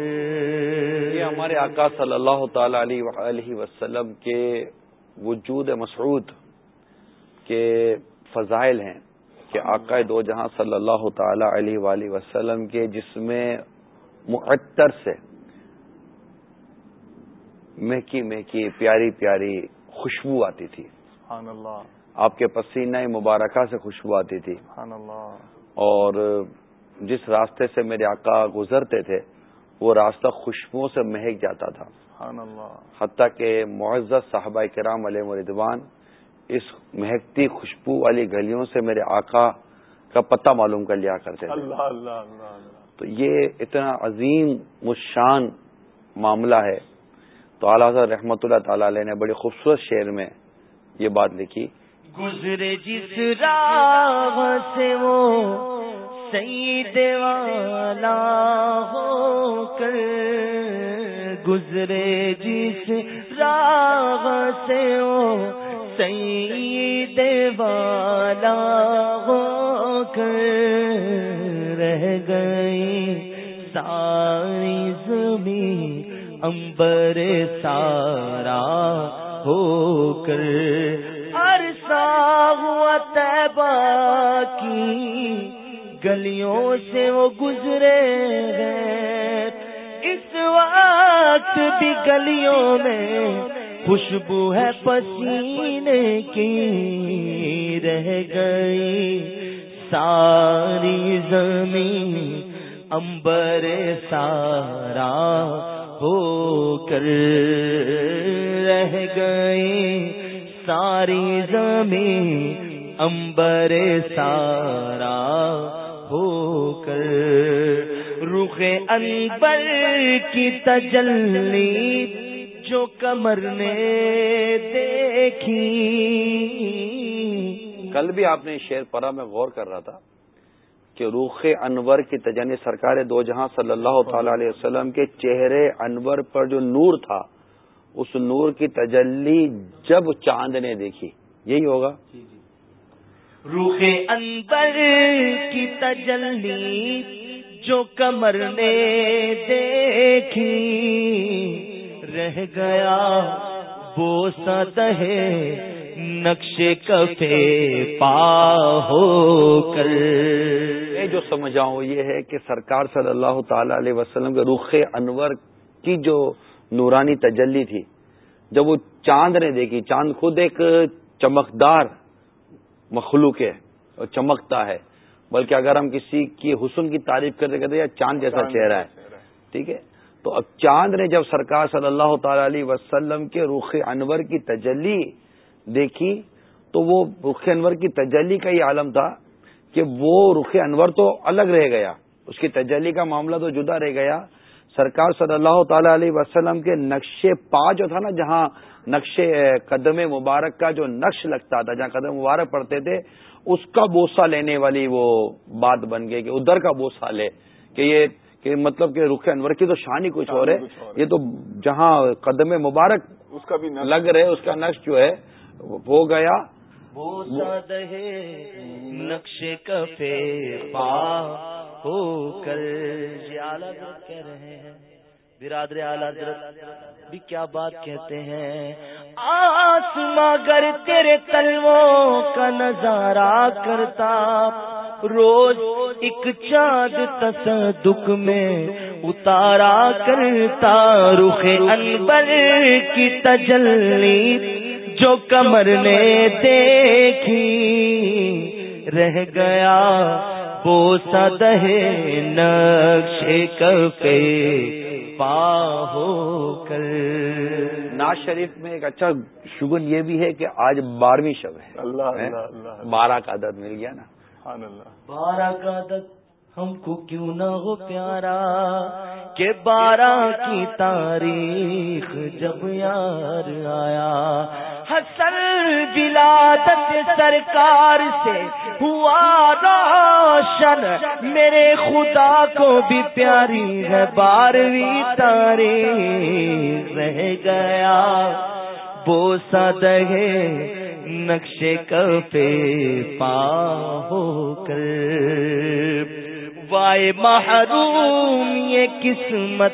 یہ ہمارے آقا صلی اللہ تعالی علیہ وسلم کے وجود مسعود کے فضائل ہیں۔ کہ آقا دو جہاں صلی اللہ تعالی علیہ وآلہ وسلم کے جس میں معطر سے مہکی مہکی پیاری پیاری خوشبو آتی تھی۔ سبحان اللہ آپ کے پسینہ مبارکہ سے خوشبو آتی تھی۔ سبحان اللہ اور جس راستے سے میرے آقا گزرتے تھے وہ راستہ خوشبوؤں سے مہک جاتا تھا۔ سبحان اللہ حتیٰ کہ معزز صاحبہ کرام علیہ مردوان اس مہکتی خوشبو والی گلیوں سے میرے آقا کا پتہ معلوم کر لیا کرتے تھے۔ اللہ اللہ اللہ تو یہ اتنا عظیم مشان معاملہ ہے۔ تو اعلیٰ رحمۃ اللہ تعالی علیہ نے بڑی خوبصورت شعر میں یہ بات لکھی۔ گزرے جس راہ سے وہ سید والا ہو کر گزرے جس راہ سے وہ سید والا ہو کر رہ گئی، ساری زمین امبر سارا ہو کر ہوا کی، گلیوں سے وہ گزرے ہیں۔ اس وقت بھی گلیوں میں خوشبو ہے پسینے کی رہ گئی۔ ساری زمین امبر سارا ہو کر رہ گئی۔ ساری زمین امبر سارا ہو کر۔ رخ انبر کی تجلی جو کمر نے دیکھی۔ کل بھی آپ نے شیر پرا میں غور کر رہا تھا کہ روخ انور کی تجنی سرکار دو جہاں صلی اللہ تعالی علیہ وسلم کے چہرے انور پر جو نور تھا اس نور کی تجلی جب چاند نے دیکھی یہی ہوگا۔ روح اندر کی تجلی جو کمر نے دیکھی۔ رہ گیا۔ وہ ہے نقش کفے پا ہو کر۔ جو سمجھاؤں یہ ہے کہ سرکار صلی اللہ تعالی علیہ وسلم کے رخ انور کی جو نورانی تجلی تھی جب وہ چاند نے دیکھی چاند خود ایک چمکدار مخلوق ہے اور چمکتا ہے۔ بلکہ اگر ہم کسی کی حسن کی تعریف کرتے کرتے یا چاند جیسا چہرہ ہے۔ ٹھیک ہے؟ تو اب چاند نے جب سرکار صلی اللہ تعالی علیہ وسلم کے رخ انور کی تجلی دیکھی، تو وہ رخ انور کی تجلی کا یہ عالم تھا کہ وہ رخ انور تو الگ رہ گیا۔ اس کی تجلی کا معاملہ تو جدا رہ گیا۔ سرکار صلی اللہ تعالی علیہ وسلم کے نقش پا جو تھا نا، جہاں نقش قدم مبارک کا جو نقش لگتا تھا، جہاں قدم مبارک پڑتے تھے، اس کا بوسا لینے والی وہ بات بن گئی کہ ادھر کا بوسا لے، کہ یہ کہ مطلب کہ رخ انور کی تو شان ہی کچھ اور ہے یہ تو جہاں قدم مبارک اس کا بھی لگ رہے اس کا نقش جو ہے ہو گیا۔ نقش کفے پا ہو کر۔ کہہ رہے ہیں۔ برادر بھی کیا بات کہتے ہیں؟ آسما گر تیرے تلووں کا نظارہ کرتا۔ روز ایک چاند تصدق میں اتارا کرتا رخ انبر کی تجلی جو کمر نے دیکھی۔ رہ گیا وہ سدہ نقش کفے پا ہو کر۔ ناز شریف میں ایک اچھا شگن یہ بھی ہے کہ آج بارہویں شب ہے۔ اللہ۔ بارہ کا عدد مل گیا نا۔ بارہ کا عدد ہم کو کیوں نہ ہو پیارا؟ کہ بارہ کی تاریخ جب یار آیا۔ حسن ولادت سرکار سے ہوا روشن۔ میرے خدا کو بھی پیاری ہے، بارہویں تاریخ رہ گیا۔ بوسا دہے نقشے کفے پا ہو کر۔ وائے محروم یہ قسمت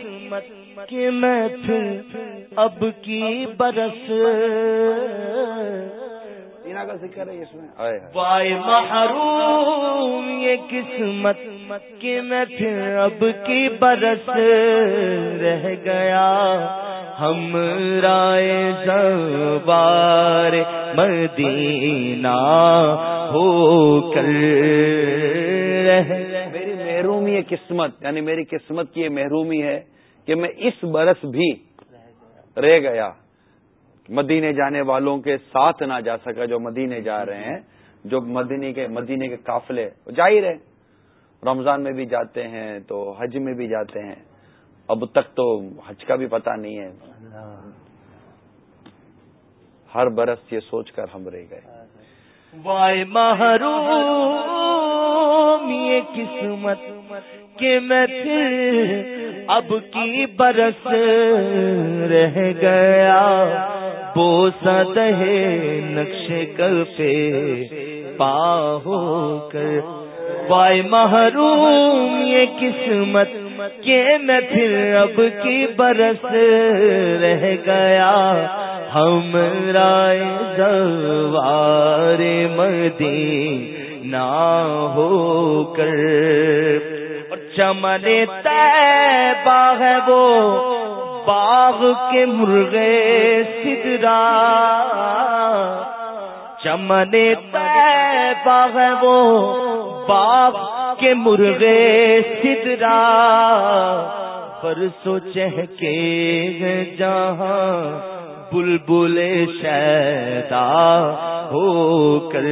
کہ میں پھر اب کی برس۔ کا ذکر ہے اس میں وائے محروم یہ قسمت کہ میں پھر اب کی برس رہ گیا۔ ہم رائے زبار مدینہ ہو کر میری محرومی قسمت یعنی میری قسمت کی یہ محرومی ہے کہ میں اس برس بھی رہ گیا۔ مدینے جانے والوں کے ساتھ نہ جا سکا جو مدینے جا رہے ہیں، جو مدینے کے مدینے کے قافلے جا ہی رہے رمضان میں بھی جاتے ہیں، تو حج میں بھی جاتے ہیں۔ اب تک تو حج کا بھی پتہ نہیں ہے۔ ہر برس یہ سوچ کر ہم رہ گئے۔ وائے یہ قسمت کہ میں پھر اب کی برس رہ گیا۔ بوسا دہے نقش کل پہ پا ہو کر۔ وائے محروم یہ قسمت کہ میں پھر اب کی برس رہ گیا۔ ہم رائے زوار مدینہ نہ ہو کر۔ چمن باغ ہے وہ باغ کے مرغے سدرا، چمن باغ ہے وہ باغ کے مرغے سدرا۔ پر سوچہ کے جہاں بلبل شیدا ہو کر۔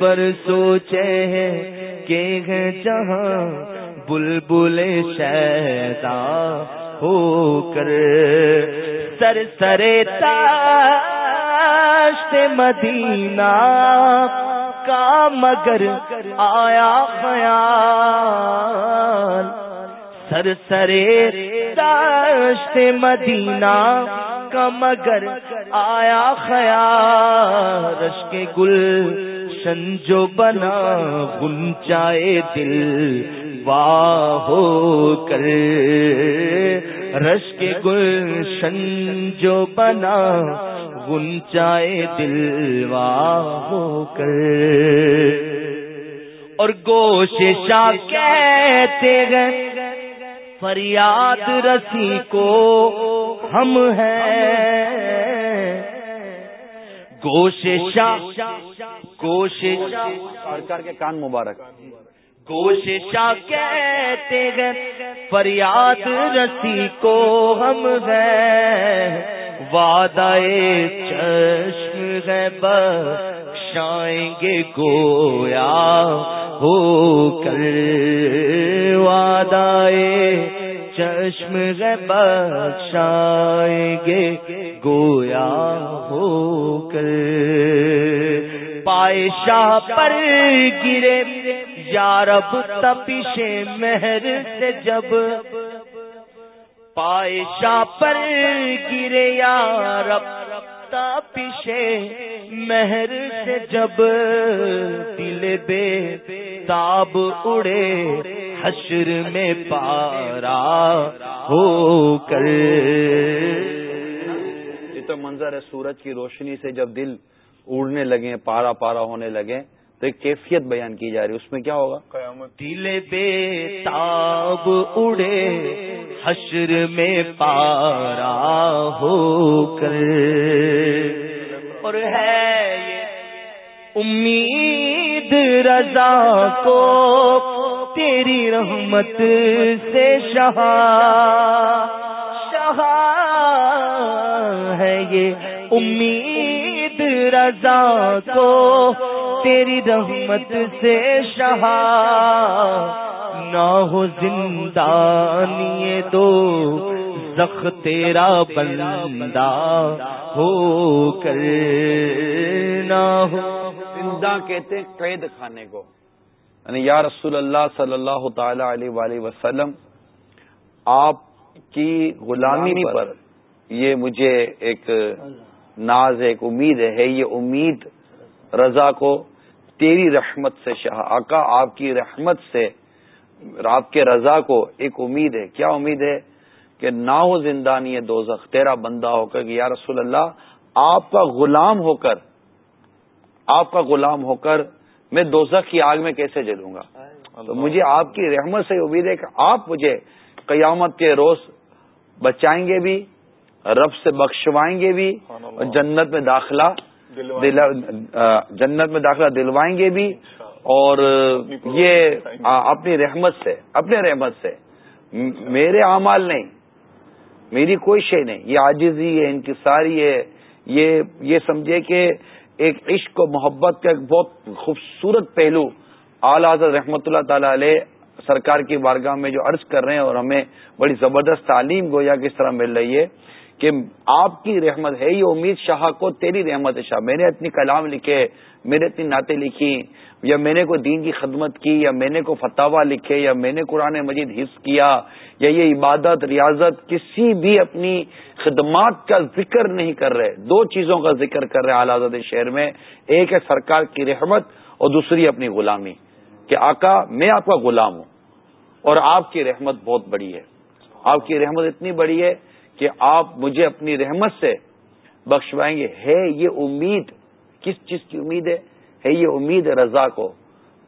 بر سوچے کہ جہاں بلبل شیدا ہو کر سر سرے تاشت مدینہ کا مگر آیا خیال۔ سر سرے تاشت مدینہ کا مگر آیا خیال۔ رش کے گل جو بنا گنچائے دل واہ ہو کر رش کے گل جو بنا گنچائے دل واہ ہو کر۔ اور گوش شاہ کہتے گئے فریاد رسی کو ہم ہیں۔ گوشت سرکار کے کان مبارک۔ گوشت کہتے ہیں، فریاد رسی کو ہم ہیں۔ وعدہ چشم ہے، بخشائیں گے گویا ہو کر۔ وعدہ چشم ہے، بخشائیں گے گویا ہو کر۔ پائشا پر گرے یارب تپش مہر سے جب پائشا پر گرے یارب تپش مہر سے جب دل بے تاب اڑے، حشر میں پارا ہو کر۔ یہ تو منظر ہے، سورج کی روشنی سے جب دل اڑنے لگے، پارا پارا ہونے لگے۔ تو ایک کیفیت بیان کی جا رہی ہے، اس میں کیا ہوگا؟ قیامت دل بے تاب اڑے، حشر میں پارا ہو کر۔ اور ہے امید رضا کو تیری رحمت سے شہ شہ ہے یہ امید رضا کو تیری رحمت سے شہا نہ ہو زندانی دو زخ تیرا بندہ ہو کر نہ ہو زندہ کہتے قید کھانے کو۔ یعنی یا رسول اللہ صلی اللہ تعالی علیہ وآلہ وسلم آپ کی غلامی پر یہ مجھے ایک ناز ایک امید ہے یہ امید رضا کو تیری رحمت سے شاہ آقا آپ کی رحمت سے آپ کے رضا کو ایک امید ہے۔ کیا امید ہے؟ کہ نہ ہو زندانی دو زخ تیرا بندہ ہو کر کہ یا رسول اللہ آپ کا غلام ہو کر آپ کا غلام ہو کر میں دوزخ کی آگ میں کیسے جلوں گا؟ تو مجھے آپ کی رحمت سے امید ہے کہ آپ مجھے قیامت کے روز بچائیں گے بھی رب سے بخشوائیں گے بھی اور جنت میں داخلہ جنت میں داخلہ دلوائیں گے بھی اور یہ اپنی رحمت سے اپنے رحمت سے۔ میرے اعمال نہیں میری کوئی شے نہیں یہ عاجزی ہے انکساری ہے۔ یہ یہ سمجھے کہ ایک عشق و محبت کا ایک بہت خوبصورت پہلو اعلی حضرت رحمۃ اللہ تعالی علیہ سرکار کی بارگاہ میں جو عرض کر رہے ہیں اور ہمیں بڑی زبردست تعلیم گویا کس طرح مل رہی ہے۔ کہ آپ کی رحمت ہے، یہ امید شاہ کو تیری رحمت شاہ۔ میں نے اتنی کلام لکھے، میں نے اتنی نعتیں لکھی، یا میں نے کوئی دین کی خدمت کی، یا میں نے کوئی فتوا لکھے، یا میں نے قرآن مجید حص کیا، یا یہ عبادت، ریاضت کسی بھی اپنی خدمات کا ذکر نہیں کر رہے۔ دو چیزوں کا ذکر کر رہے اعلی شہر میں۔ ایک ہے سرکار کی رحمت اور دوسری اپنی غلامی۔ کہ آقا، میں آپ کا غلام ہوں اور آپ کی رحمت بہت بڑی ہے۔ آپ کی رحمت اتنی بڑی ہے کہ آپ مجھے اپنی رحمت سے بخشوائیں گے۔ ہے یہ امید؟ کس چیز کی امید ہے؟ ہے یہ امید رضا کو۔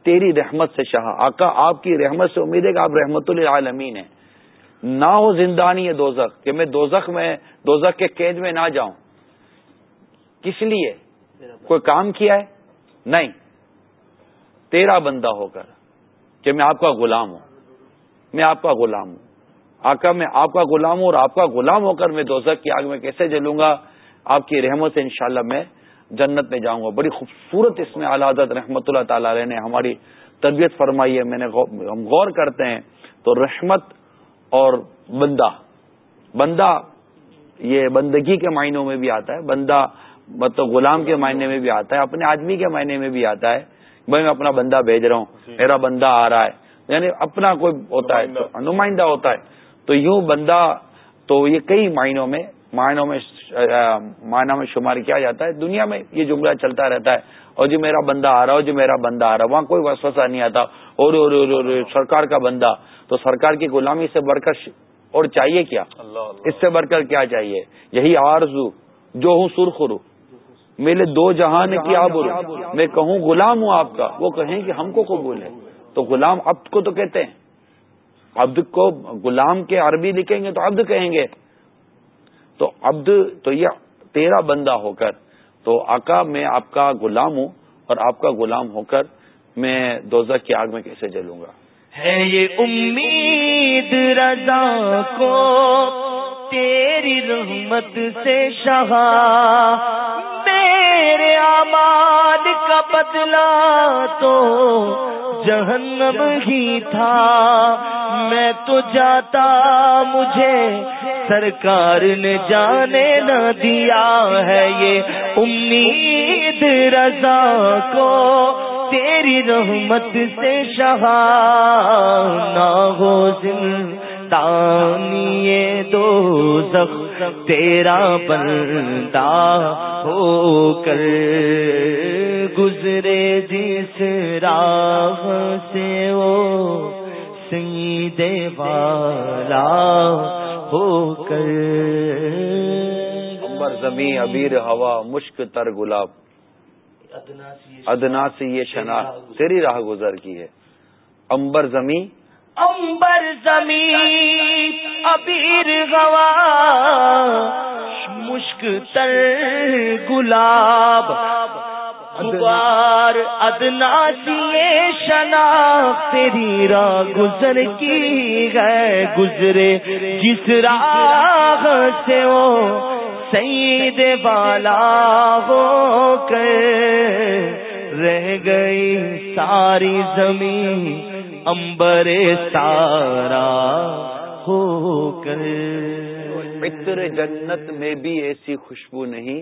تیری رحمت سے شاہ۔ آقا، آپ کی رحمت سے امید ہے کہ آپ رحمت العالمین ہیں۔ نہ ہو زندانی ہے دوزخ کہ میں دوزخ میں، دوزخ کے قید میں نہ جاؤں۔ کس لیے؟ کوئی کام کیا ہے؟ نہیں۔ تیرا بندہ ہو کر کہ میں آپ کا غلام ہوں۔ میں آپ کا غلام ہوں۔ آقا میں آپ کا غلام ہوں اور آپ کا غلام ہو کر میں دوزخ کی آگ میں کیسے جلوں گا؟ آپ کی رحمت سے انشاءاللہ میں جنت میں جاؤں گا۔ بڑی خوبصورت اس میں حضرت رحمت اللہ تعالی علیہ نے ہماری تربیت فرمائی ہے۔ میں نے ہم غور کرتے ہیں تو رحمت اور بندہ بندہ یہ بندگی کے معنوں میں بھی آتا ہے۔ بندہ مطلب غلام کے معنی میں بھی آتا ہے۔ اپنے آدمی کے معنی میں بھی آتا ہے۔ بھائی میں اپنا بندہ بھیج رہا ہوں۔ میرا بندہ آ رہا ہے۔ یعنی اپنا کوئی ہوتا ہے نمائندہ ہوتا ہے۔ تو یوں بندہ تو یہ کئی معنوں میں معنوں میں معنی میں شمار کیا جاتا ہے۔ دنیا میں یہ جملہ چلتا رہتا ہے۔ اور جو میرا بندہ آ رہا ہو جو میرا بندہ آ رہا وہاں کوئی وسوسہ نہیں آتا۔ اور سرکار کا بندہ۔ تو سرکار کی غلامی سے بڑھ کر اور چاہیے کیا؟ اس سے بڑھ کر کیا چاہیے؟ یہی آرزو جو ہوں سرخرو میرے دو جہان کی آب میں کہوں غلام ہوں آپ کا۔ وہ کہیں کہ ہم کو قبول ہے۔ تو غلام اب کو تو کہتے ہیں۔ عبد کو غلام کے عربی لکھیں گے تو عبد کہیں گے۔ تو عبد، تو یہ تیرا بندہ ہو کر، تو آقا میں آپ کا غلام ہوں اور آپ کا غلام ہو کر میں دوزہ کی آگ میں کیسے جلوں گا؟ ہے یہ امید رضا کو تیری رحمت سے شہا میرے آماد کا بدلا تو جہنم ہی تھا میں تو جاتا مجھے سرکار نے جانے نہ دیا ہے یہ امید رضا کو تیری رحمت سے شہا نہ ہو تانی دو سب تیرا بندہ ہو کر گزرے جس راہ سے وہ سید والا ہو کر امبر زمین ابیر ہوا، مشک تر گلاب۔ ادنا سے یہ شنا تیری راہ گزر کی ہے۔ امبر زمین۔ امبر زمین ابیر گوا مشک تر گلاب غبار ادنا سی شنا تیری راہ گزر کی ہے گزرے جس راہ سے وہ سید والا ہو کر رہ گئی ساری زمین امبر سارا ہو کر۔ متر جنت میں بھی ایسی خوشبو نہیں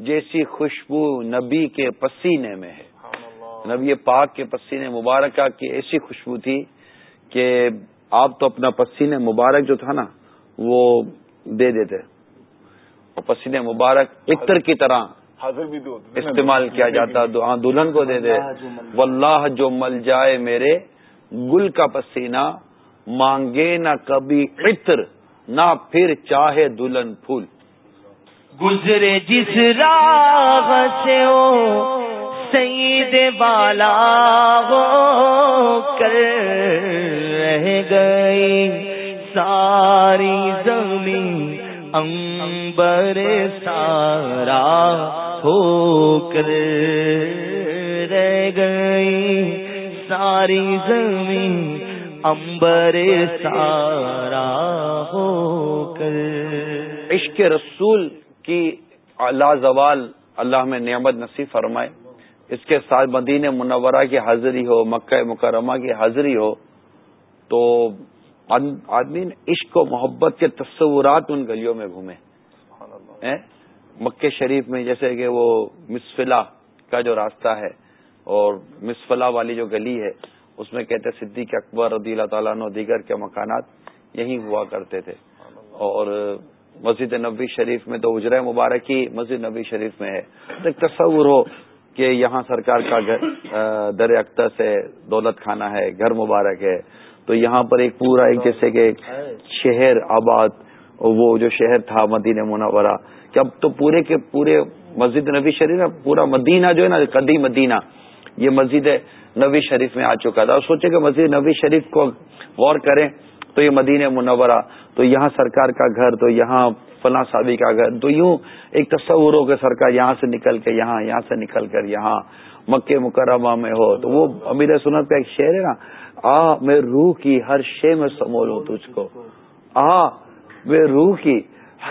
جیسی خوشبو نبی کے پسینے میں ہے۔ نبی پاک کے پسینے مبارکہ کی ایسی خوشبو تھی کہ آپ تو اپنا پسینے مبارک جو تھا نا وہ دے دیتے۔ اور پسینے مبارک عطر کی طرح حاضر بھی استعمال کیا جاتا ہاں دلہن کو دے دے۔ واللہ جو مل جائے میرے گل کا پسینہ مانگے نہ کبھی عطر نہ پھر چاہے دلہن پھول۔ گزرے جس راہ سے ہو سید والا ہو کر رہ گئی ساری زمین۔ امبر سارا ہو کر رہ گئی۔ ساری زمین امبر سارا ہو کر عشق رسول کی زوال اللہ میں نعمت نصیب فرمائے۔ اس کے ساتھ مدین منورہ کی حاضری ہو، مکہ مکرمہ کی حاضری ہو، تو آدمی عشق و محبت کے تصورات ان گلیوں میں گھومے۔ مکہ شریف میں جیسے کہ وہ مسفلا کا جو راستہ ہے اور مسفلا والی جو گلی ہے اس میں کہتے صدیق اکبر رضی اللہ تعالیٰ عنہ دیگر کے مکانات یہیں ہوا کرتے تھے۔ اور مسجد نبی شریف میں تو اجرا مبارک ہی مسجد نبی شریف میں ہے۔ ایک تصور ہو کہ یہاں سرکار کا در اختر سے دولت خانہ ہے گھر مبارک ہے۔ تو یہاں پر ایک پورا ایک جیسے کہ شہر آباد وہ جو شہر تھا مدینہ منورہ، کہ اب تو پورے کے پورے مسجد نبی شریف پورا مدینہ جو ہے نا، قدی مدینہ، یہ مسجد نبی شریف میں آ چکا تھا۔ اور سوچے کہ مسجد نبی شریف کو غور کریں تو یہ مدینہ منورہ، تو یہاں سرکار کا گھر، تو یہاں فلاں صابی کا گھر، تو یوں ایک تصور ہو کہ سرکار یہاں سے نکل کے یہاں یہاں سے نکل کر یہاں مکہ مکرمہ میں ہو۔ تو وہ امیر سنت کا ایک شعر ہے نا آ، میں روح کی ہر شے میں سمولوں تجھ کو۔ آ، میں روح کی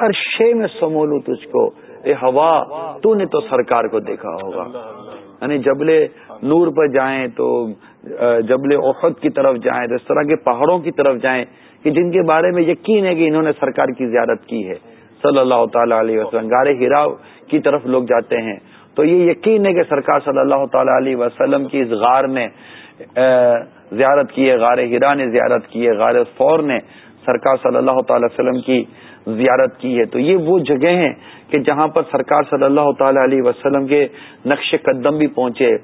ہر شے میں سمولوں تجھ کو۔ اے ہوا، تو نے تو سرکار کو دیکھا ہوگا۔ یعنی جبلے نور پر جائیں تو جبل اوقت کی طرف جائیں تو اس طرح کے پہاڑوں کی طرف جائیں کہ جن کے بارے میں یقین ہے کہ انہوں نے سرکار کی زیارت کی ہے۔ صلی اللہ تعالی علیہ وسلم، گارے ہرا کی طرف لوگ جاتے ہیں۔ تو یہ یقین ہے کہ سرکار صلی اللہ تعالی علیہ وسلم کی اس غار نے زیارت کی ہے، غار ہرا نے زیارت کی ہے، غار فور نے سرکار صلی اللہ تعالی وسلم کی زیارت کی ہے۔ تو یہ وہ جگہ ہیں کہ جہاں پر سرکار صلی اللہ تعالی علیہ وسلم کے نقش قدم بھی پہنچے۔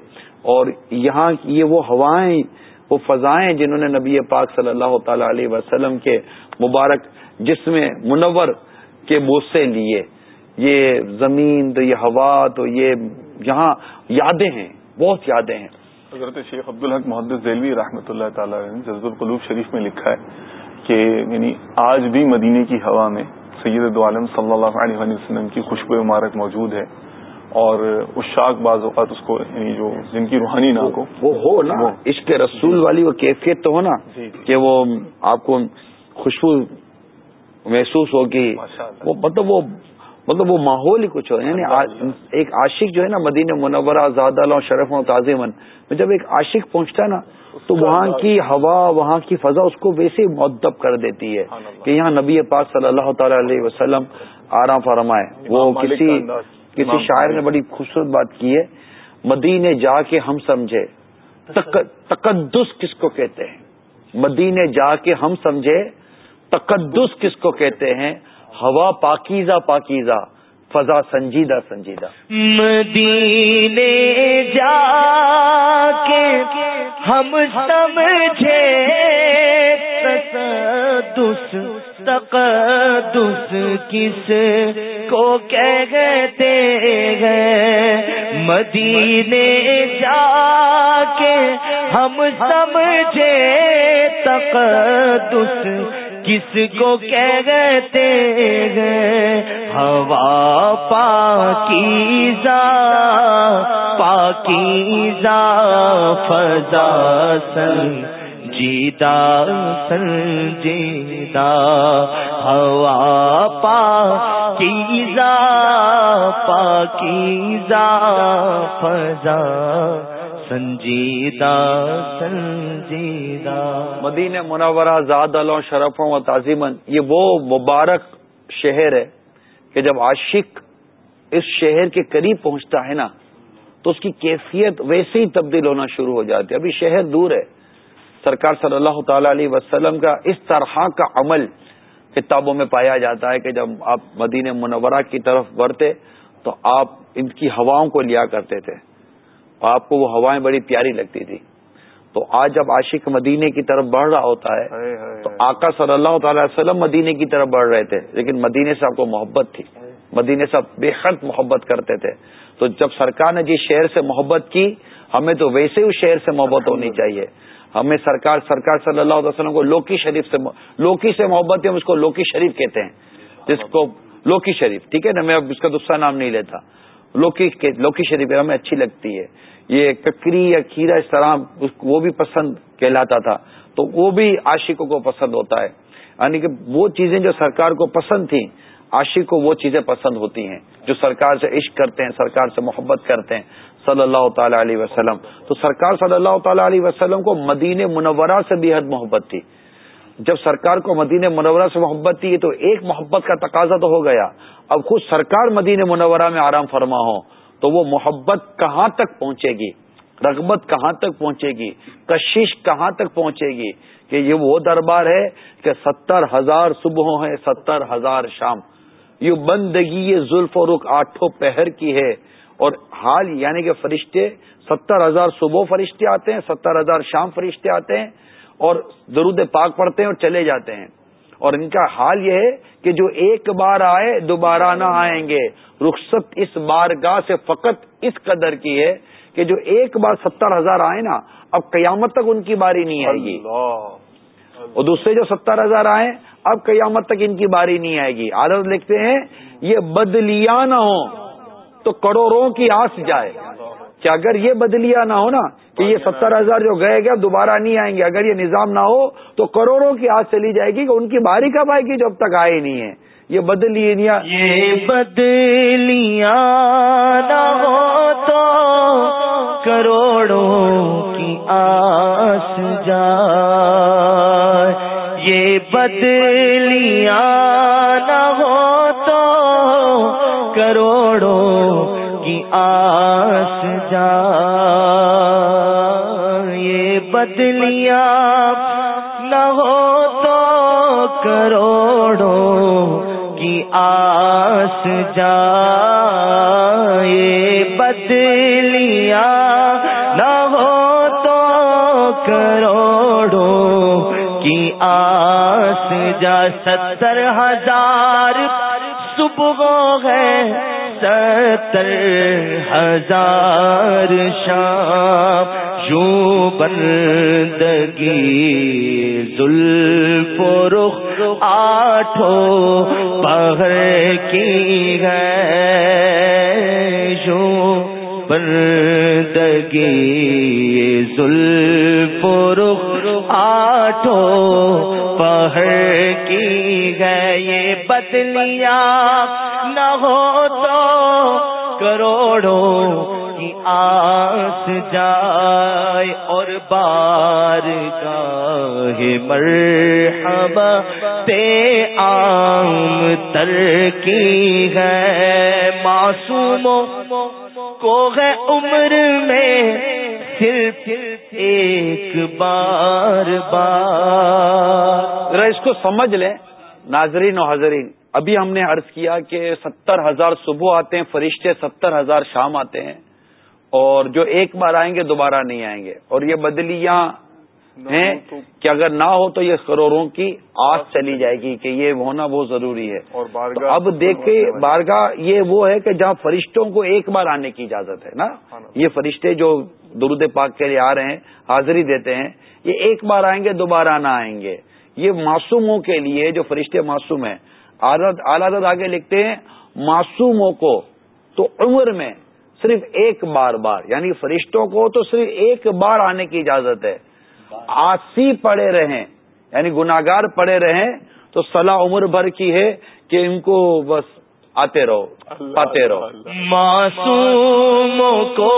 اور یہاں یہ وہ ہوائیں، وہ فضائیں جنہوں نے نبی پاک صلی اللہ تعالی علیہ وسلم کے مبارک جسم منور کے بوسے لیے۔ یہ زمین، تو یہ ہوا، تو یہ یہاں یادیں ہیں، بہت یادیں ہیں۔ حضرت شیخ عبدالحق محدود ذیلوی رحمۃ اللہ تعالی نے جذب القلوب شریف میں لکھا ہے کہ یعنی آج بھی مدینے کی ہوا میں سید عالم صلی اللہ علیہ وسلم کی خوشبو مبارک موجود ہے اور اس شاخ بعض اوقات اس کو یعنی جو جن کی روحانی نہ ہو وہ ہو نا عشق رسول والی وہ کیفیت تو ہو نا جی، جی۔ کہ وہ آپ کو خوشبو محسوس ہوگی وہ مطلب وہ مطلب وہ ماحول ہی کچھ ہو یعنی ایک عاشق جو ہے نا مدینہ منورہ زیادہ شرف و تازمن جب ایک عاشق پہنچتا ہے نا تو وہاں کی ہوا وہاں کی فضا اس کو ویسے معدب کر دیتی ہے کہ یہاں نبی پاک صلی اللہ تعالی علیہ وسلم آرام فرمائے۔ وہ کسی کسی شاعر نے بڑی خوبصورت بات کی ہے۔ مدینے جا کے ہم سمجھے۔ تقدس کس کو کہتے ہیں؟ مدینے جا کے ہم سمجھے۔ تقدس کس کو کہتے ہیں؟ ہوا پاکیزہ پاکیزہ، فضا سنجیدہ سنجیدہ۔ مدینے جا کے ہم سمجھے تقدس تقدس کس کو کہتے ہیں؟ مدینے جا کے ہم سمجھے تقدس کس کو کہتے ہیں؟ ہوا پاکیزہ پاکیزہ فضا سن جیتا سنجیدہ ہوا پاکیزہ پاکیزہ فضا سنجیدہ سنجیدہ۔ مدینہ منورہ زاد اللہ شرفوں و تعظیمن یہ وہ مبارک شہر ہے کہ جب عاشق اس شہر کے قریب پہنچتا ہے نا، تو اس کی کیفیت ویسے ہی تبدیل ہونا شروع ہو جاتی ہے۔ ابھی شہر دور ہے۔ سرکار صلی اللہ تعالی علیہ وسلم کا اس طرح کا عمل کتابوں میں پایا جاتا ہے کہ جب آپ مدینہ منورہ کی طرف بڑھتے تو آپ ان کی ہواؤں کو لیا کرتے تھے۔ آپ کو وہ ہوائیں بڑی پیاری لگتی تھی تو آج جب عاشق مدینے کی طرف بڑھ رہا ہوتا ہے تو آقا صلی اللہ تعالی وسلم مدینے کی طرف بڑھ رہے تھے لیکن مدینے سے آپ کو محبت تھی۔ مدینے سے آپ بے حد محبت کرتے تھے۔ تو جب سرکار نے جس شہر سے محبت کی ہمیں تو ویسے ہی اس شہر سے محبت ہونی چاہیے۔ ہمیں سرکار سرکار صلی اللہ علیہ وسلم کو لوکی شریف سے لوکی سے محبت ہم اس کو لوکی شریف کہتے ہیں۔ جس کو لوکی شریف ٹھیک ہے نا؟ میں اب اس کا دوسرا نام نہیں لیتا۔ لوکی لوکی شریف ہمیں اچھی لگتی ہے۔ یہ ککری یا کھیرا اس طرح وہ بھی پسند کہلاتا تھا، تو وہ بھی عاشقوں کو پسند ہوتا ہے۔ یعنی کہ وہ چیزیں جو سرکار کو پسند تھیں عاشق کو وہ چیزیں پسند ہوتی ہیں، جو سرکار سے عشق کرتے ہیں، سرکار سے محبت کرتے ہیں۔ صلی اللہ تعالی علیہ وسلم۔ تو سرکار صلی اللہ تعالی علیہ وسلم کو مدین منورہ سے بھی حد محبت تھی۔ جب سرکار کو مدین منورہ سے محبت تھی، تو ایک محبت کا تقاضا تو ہو گیا۔ اب خود سرکار مدین منورہ میں آرام فرما ہو تو وہ محبت کہاں تک پہنچے گی؟ رغبت کہاں تک پہنچے گی؟ کشش کہاں تک پہنچے گی؟ کہ یہ وہ دربار ہے کہ ستر ہزار صبح ہیں ستر ہزار شام۔ یہ بندگی، یہ زلف و رخ آٹھوں پہر کی ہے۔ اور حال یعنی کہ فرشتے ستر ہزار صبح فرشتے آتے ہیں، ستر ہزار شام فرشتے آتے ہیں اور درود پاک پڑھتے ہیں اور چلے جاتے ہیں۔ اور ان کا حال یہ ہے کہ جو ایک بار آئے دوبارہ نہ آئیں گے۔ رخصت اس بارگاہ سے فقط اس قدر کی ہے کہ جو ایک بار ستر ہزار آئے نا اب قیامت تک ان کی باری نہیں آئے گی۔ اور دوسرے جو ستر ہزار آئے اب قیامت تک ان کی باری نہیں آئے گی۔ عادت لکھتے ہیں یہ بدلیا نہ ہو تو کروڑوں کی آس جائے۔ کہ اگر یہ بدلیا نہ ہو نا کہ یہ ستر ہزار جو گئے گئے اب دوبارہ نہیں آئیں گے۔ اگر یہ نظام نہ ہو تو کروڑوں کی آس چلی جائے گی کہ ان کی باری کب آئے گی جو اب تک آئے نہیں ہے۔ یہ بدلی یہ بدلیاں نہ ہو تو کروڑوں کی آس جا یہ بدلیاں جا، یہ بدلیاں نہ ہو تو کروڑوں کی آس جا بدلیا نہ ہو تو کروڑوں کی آس جا، ستر ہزار صبح ہے ستر ہزار شام جو بندگی زلف رخ آٹھوں پہر کی ہے۔ جو بندگی زلف رخ آٹھوں پہر کی ہے۔ یہ بدلیا نہ ہو تو کروڑوں کی آس جائے اور بار مرحبا تے عام تر کی ہے۔ معصوموں کو ہے عمر میں صرف ایک بار بار۔ اس کو سمجھ لیں۔ ناظرین و حضرین ابھی ہم نے عرض کیا کہ ستر ہزار صبح آتے ہیں فرشتے ستر ہزار شام آتے ہیں اور جو ایک بار آئیں گے دوبارہ نہیں آئیں گے۔ اور یہ بدلیاں ہیں کہ اگر نہ ہو تو یہ کروڑوں کی آس چلی جائے گی کہ یہ ہونا بہت ضروری ہے۔ اور اب دیکھے بارگاہ یہ وہ ہے کہ جہاں فرشتوں کو ایک بار آنے کی اجازت ہے نا۔ یہ فرشتے جو درود پاک کے لیے آ رہے ہیں حاضری دیتے ہیں یہ ایک بار آئیں گے دوبارہ نہ آئیں گے۔ یہ معصوموں کے لیے جو فرشتے معصوم ہیں اعلیٰ آگے لکھتے ہیں معصوموں کو تو عمر میں صرف ایک بار بار یعنی فرشتوں کو تو صرف ایک بار آنے کی اجازت ہے۔ آسی پڑے رہیں یعنی گناگار پڑے رہیں تو صلاح عمر بھر کی ہے کہ ان کو بس آتے رہو آتے رہو۔ معصوم کو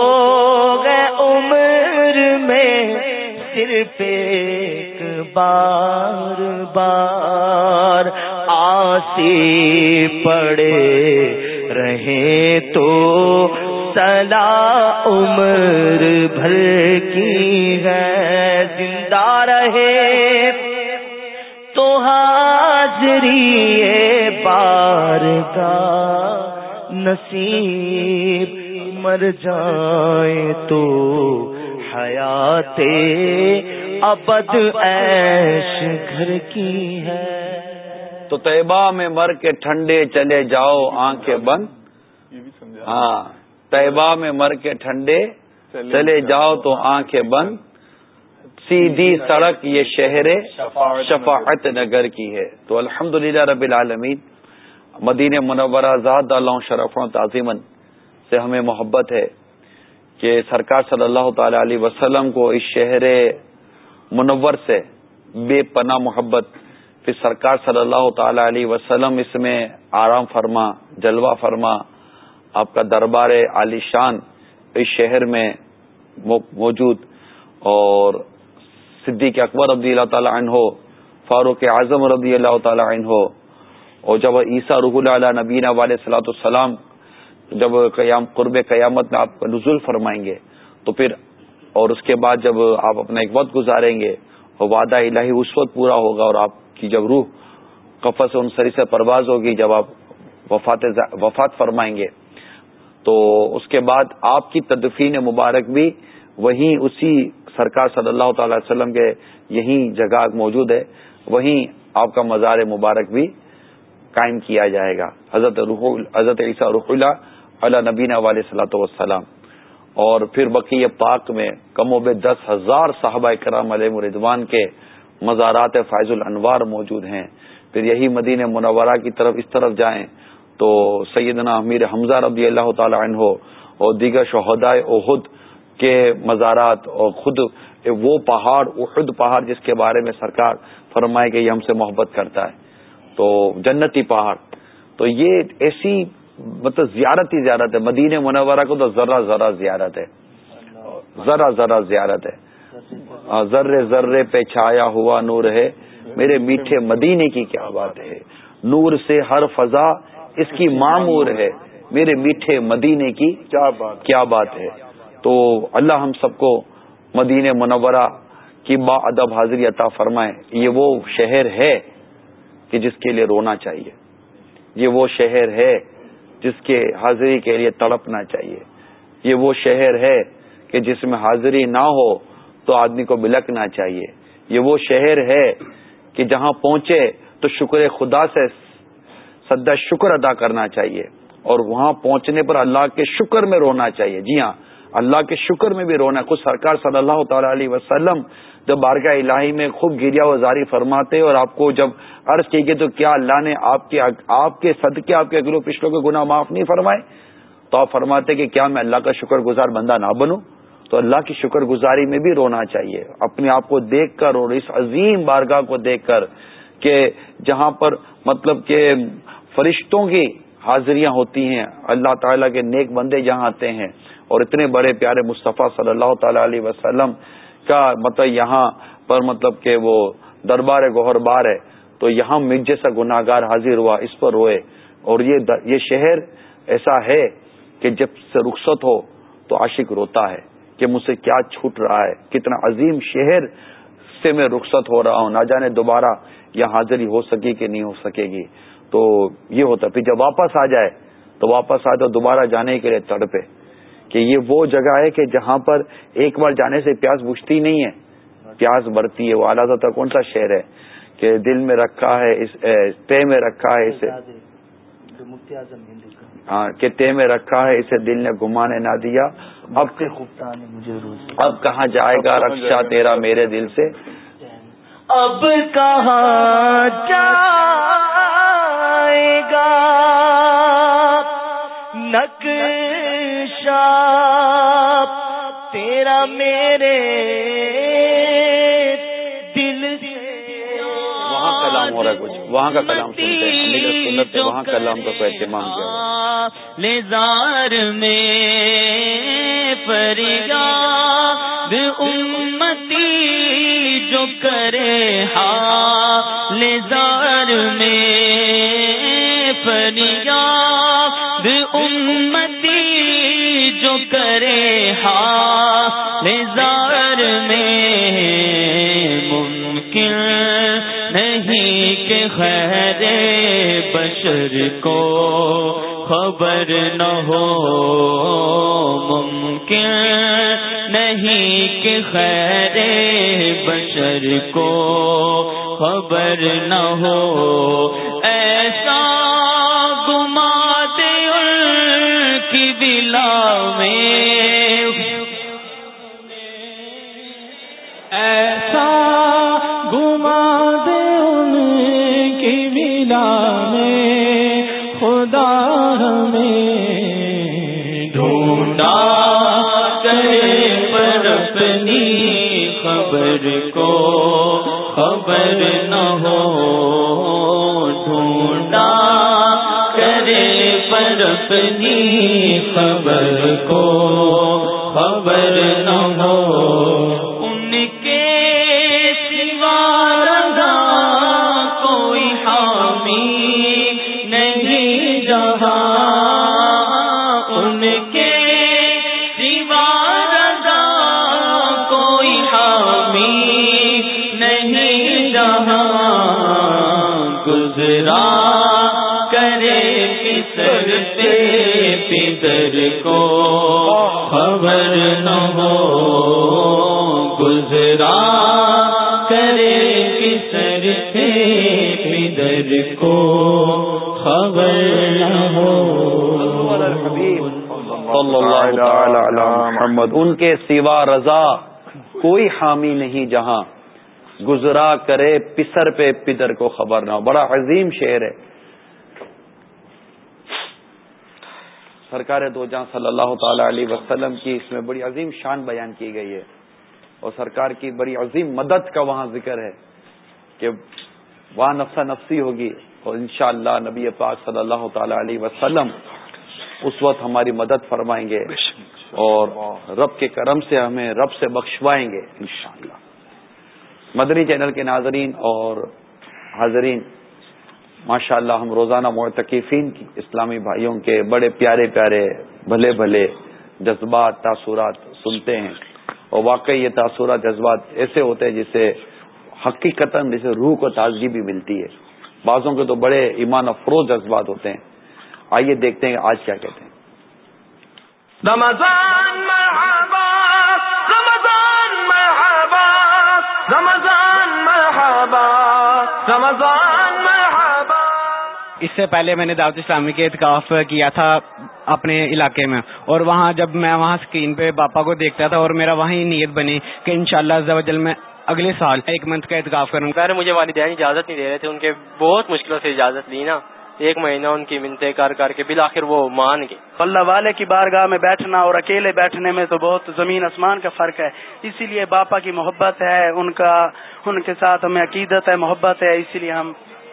عمر میں صرف ایک بار بار آسی پڑے رہے تو سلا عمر بھر کی ہے، زندہ رہے۔ تو حاضری بار کا نصیب، مر جائے تو حیات ابد ایش گھر کی ہے۔ تو طیبہ میں مر کے ٹھنڈے چلے جاؤ آنکھیں بند۔ ہاں طیبہ میں مر کے ٹھنڈے چلے جاؤ۔ تو آنکھیں بند۔ سیدھی سڑک یہ شہر شفاعت۔ نگر کی ہے۔ تو الحمد رب العالمین مدین منورہ زاد اللہ شرف تعظیمن سے ہمیں محبت ہے۔ کہ سرکار صلی اللہ تعالی علیہ وسلم کو اس شہر منور سے بے پناہ محبت پھر سرکار صلی اللہ تعالی علیہ وسلم اس میں آرام فرما، جلوہ فرما، آپ کا دربار عالی شان اس شہر میں موجود اور صدیق اکبر رضی اللہ تعالیٰ عنہ ہو فاروق اعظم رضی اللہ تعالیٰ عنہ ہو اور جب عیسیٰ رح اللہ نبینہ والے صلاۃ السلام جب قیام قرب قیامت میں آپ نزول فرمائیں گے، تو پھر اور اس کے بعد جب آپ اپنا ایک وقت گزاریں گے، اور وعدہ الہی اس وقت پورا ہوگا اور آپ کی جب روح کفت سری سے پرواز ہوگی جب آپ وفات وفات فرمائیں گے، تو اس کے بعد آپ کی تدفین مبارک بھی وہیں اسی سرکار صلی اللہ تعالی وسلم کے یہی جگہ موجود ہے، وہیں آپ کا مزار مبارک بھی قائم کیا جائے گا۔ حضرت حضرت عیسیٰ رح اللہ علیہ نبینہ علیہ صلاح وسلام اور پھر بقی پاک میں کم و بے دس ہزار صحابہ کرام علیہ مردوان کے مزارات فائز الانوار موجود ہیں۔ پھر یہی مدین منورہ کی طرف اس طرف جائیں تو سیدنا امیر حمزہ رضی اللہ تعالی عنہ اور دیگر شہدائے احد کے مزارات اور خود وہ پہاڑ، احد پہاڑ جس کے بارے میں سرکار فرمائے کہ یہ ہم سے محبت کرتا ہے۔ تو جنتی پہاڑ۔ تو یہ ایسی مطلب زیارت ہی زیارت ہے۔ مدین منورہ کو تو ذرا ذرا زیارت ہے۔ ذرا ذرا زیارت ہے۔ ذرے ذرے پہ چھایا ہوا نور ہے۔ میرے میٹھے مدینے کی کیا بات ہے۔ نور سے ہر فضا اس کی معمور ہے۔ میرے میٹھے مدینے کی کیا بات کیا بات ہے۔ تو اللہ ہم سب کو مدینہ منورہ کی با ادب حاضری عطا فرمائے۔ یہ وہ شہر ہے کہ جس کے لیے رونا چاہیے۔ یہ وہ شہر ہے جس کے حاضری کے لیے تڑپنا چاہیے۔ یہ وہ شہر ہے کہ جس میں حاضری نہ ہو تو آدمی کو بلکنا چاہیے۔ یہ وہ شہر ہے کہ جہاں پہنچے تو شکر خدا سے سدا شکر ادا کرنا چاہیے اور وہاں پہنچنے پر اللہ کے شکر میں رونا چاہیے۔ جی ہاں اللہ کے شکر میں بھی رونا کچھ سرکار صلی اللہ تعالی علیہ وسلم جب بارگاہ الہی میں خوب گریا و زاری فرماتے اور آپ کو جب عرض کی گئی تو کیا اللہ نے آپ کے آپ کے صدقے، آپ کے اگلوں پچھلوں کے گناہ معاف نہیں فرمائے؟ تو آپ فرماتے کہ کیا میں اللہ کا شکر گزار بندہ نہ بنوں؟ تو اللہ کی شکر گزاری میں بھی رونا چاہیے۔ اپنے آپ کو دیکھ کر اور اس عظیم بارگاہ کو دیکھ کر کہ جہاں پر مطلب کہ فرشتوں کی حاضریاں ہوتی ہیں، اللہ تعالیٰ کے نیک بندے جہاں آتے ہیں اور اتنے بڑے پیارے مصطفیٰ صلی اللہ تعالی علیہ وسلم کا مطلب یہاں پر مطلب کہ وہ دربار گوہر بار ہے، تو یہاں مجھ جیسا گناہ گار حاضر ہوا، اس پر روئے۔ اور یہ یہ شہر ایسا ہے کہ جب سے رخصت ہو تو عاشق روتا ہے کہ مجھ سے کیا چھوٹ رہا ہے۔ کتنا عظیم شہر سے میں رخصت ہو رہا ہوں۔ نہ جانے دوبارہ یہ حاضری ہو سکے کہ نہیں ہو سکے گی۔ تو یہ ہوتا پھر جب واپس آ جائے تو واپس آ جائے دوبارہ جانے کے لیے تڑپے۔ کہ یہ وہ جگہ ہے کہ جہاں پر ایک بار جانے سے پیاس بجھتی نہیں ہے۔ پیاس بڑھتی ہے وہ اعلیٰ تھا کون سا شعر ہے کہ دل میں رکھا ہے اس تے میں رکھا ہے اسے۔ ہاں کہ تے میں رکھا ہے اسے دل نے گھمانے نہ دیا۔ اب اب کہاں جائے گا رکشا تیرا میرے دل سے؟ اب کہاں جائے گا؟ نقشہ تیرا میرے دل وہاں کلام ہو رہا ہے کچھ۔ وہاں کا کلام سنتے ہیں۔ وہاں کلام کا کوئی اہتمام کیا۔ لیزار میں فریاد امتی جو کرے ہا لیزار میں فریاد امتی کرے ہا لیزار میں ممکن نہیں کہ خیر بشر کو خبر نہ ہو۔ ممکن نہیں کہ خیر بشر کو خبر نہ ہو۔ ایسا گما دے کی دلا خبر کو خبر نہ ہو ڈھونڈا کرے پر اپنی خبر کو خبر نہ ہو۔ پدر کو خبر نہ ہو۔ گزرا کرے پسر پہ پدر کو خبر نہ ہو۔ صلی اللہ علی محمد، ان کے سوا رضا کوئی حامی نہیں جہاں۔ گزرا کرے پسر پہ پدر کو خبر نہ ہو۔ بڑا عظیم شعر ہے۔ سرکار دو جہاں صلی اللہ تعالی علیہ وسلم کی اس میں بڑی عظیم شان بیان کی گئی ہے اور سرکار کی بڑی عظیم مدد کا وہاں ذکر ہے کہ وہاں نفسا نفسی ہوگی اور انشاءاللہ نبی پاک صلی اللہ تعالی علیہ وسلم اس وقت ہماری مدد فرمائیں گے اور رب کے کرم سے ہمیں رب سے بخشوائیں گے انشاءاللہ۔ مدنی چینل کے ناظرین اور حاضرین ماشاء اللہ ہم روزانہ معتکفین کی، اسلامی بھائیوں کے بڑے پیارے پیارے بھلے بھلے جذبات، تاثرات سنتے ہیں۔ اور واقعی یہ تاثرات، جذبات ایسے ہوتے ہیں جسے حقیقت جسے روح کو تازگی بھی ملتی ہے۔ بعضوں کے تو بڑے ایمان افروز جذبات ہوتے ہیں۔ آئیے دیکھتے ہیں آج کیا کہتے ہیں۔ رمضان مرحبا رمضان مرحبا رمضان مرحبا، رمضان اس سے پہلے میں نے دعوت اسلامی کے اعتکاف کیا تھا اپنے علاقے میں اور وہاں جب میں وہاں اسکرین پہ پاپا کو دیکھتا تھا اور میرا وہیں نیت بنی کہ انشاءاللہ شاء اللہ میں اگلے سال ایک منتھ کا اعتکاف کروں پہلے مجھے والدین اجازت نہیں دے رہے تھے ان کے بہت مشکلوں سے اجازت لی نا۔ ایک مہینہ ان کی منتیں کر کر کے بالآخر وہ مان گئے۔ اللہ والے کی بارگاہ میں بیٹھنا اور اکیلے بیٹھنے میں تو بہت زمین آسمان کا فرق ہے اسی لیے باپا کی محبت ہے ان کا ان کے ساتھ ہمیں عقیدت ہے محبت ہے اسی لیے ہم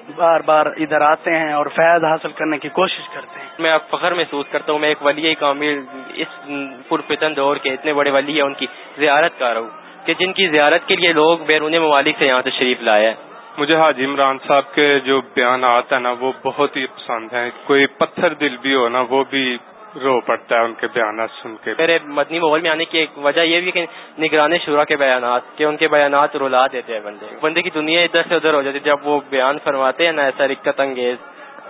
بار بار ادھر آتے ہیں اور فیض حاصل کرنے کی کوشش کرتے ہیں۔ میں اب فخر محسوس کرتا ہوں میں ایک ولی کامل اس پرفتن دور کے اتنے بڑے ولی ہیں ان کی زیارت کر رہا ہوں کہ جن کی زیارت کے لیے لوگ بیرون ممالک سے یہاں تشریف لائے ہیں۔ مجھے حاجی عمران صاحب کے جو بیانات ہیں نا وہ بہت ہی پسند ہیں۔ کوئی پتھر دل بھی ہو نا وہ بھی رو پڑتا ہے ان کے بیانات سن کے۔ میرے مدنی ماحول میں آنے کی ایک وجہ یہ بھی کہ نگرانی شورا کے بیانات کہ ان کے بیانات رلا دیتے ہیں بندے۔ بندے کی دنیا ادھر سے ادھر ہو جاتی جب وہ بیان فرماتے ہیں نا ایسا رکت انگیز۔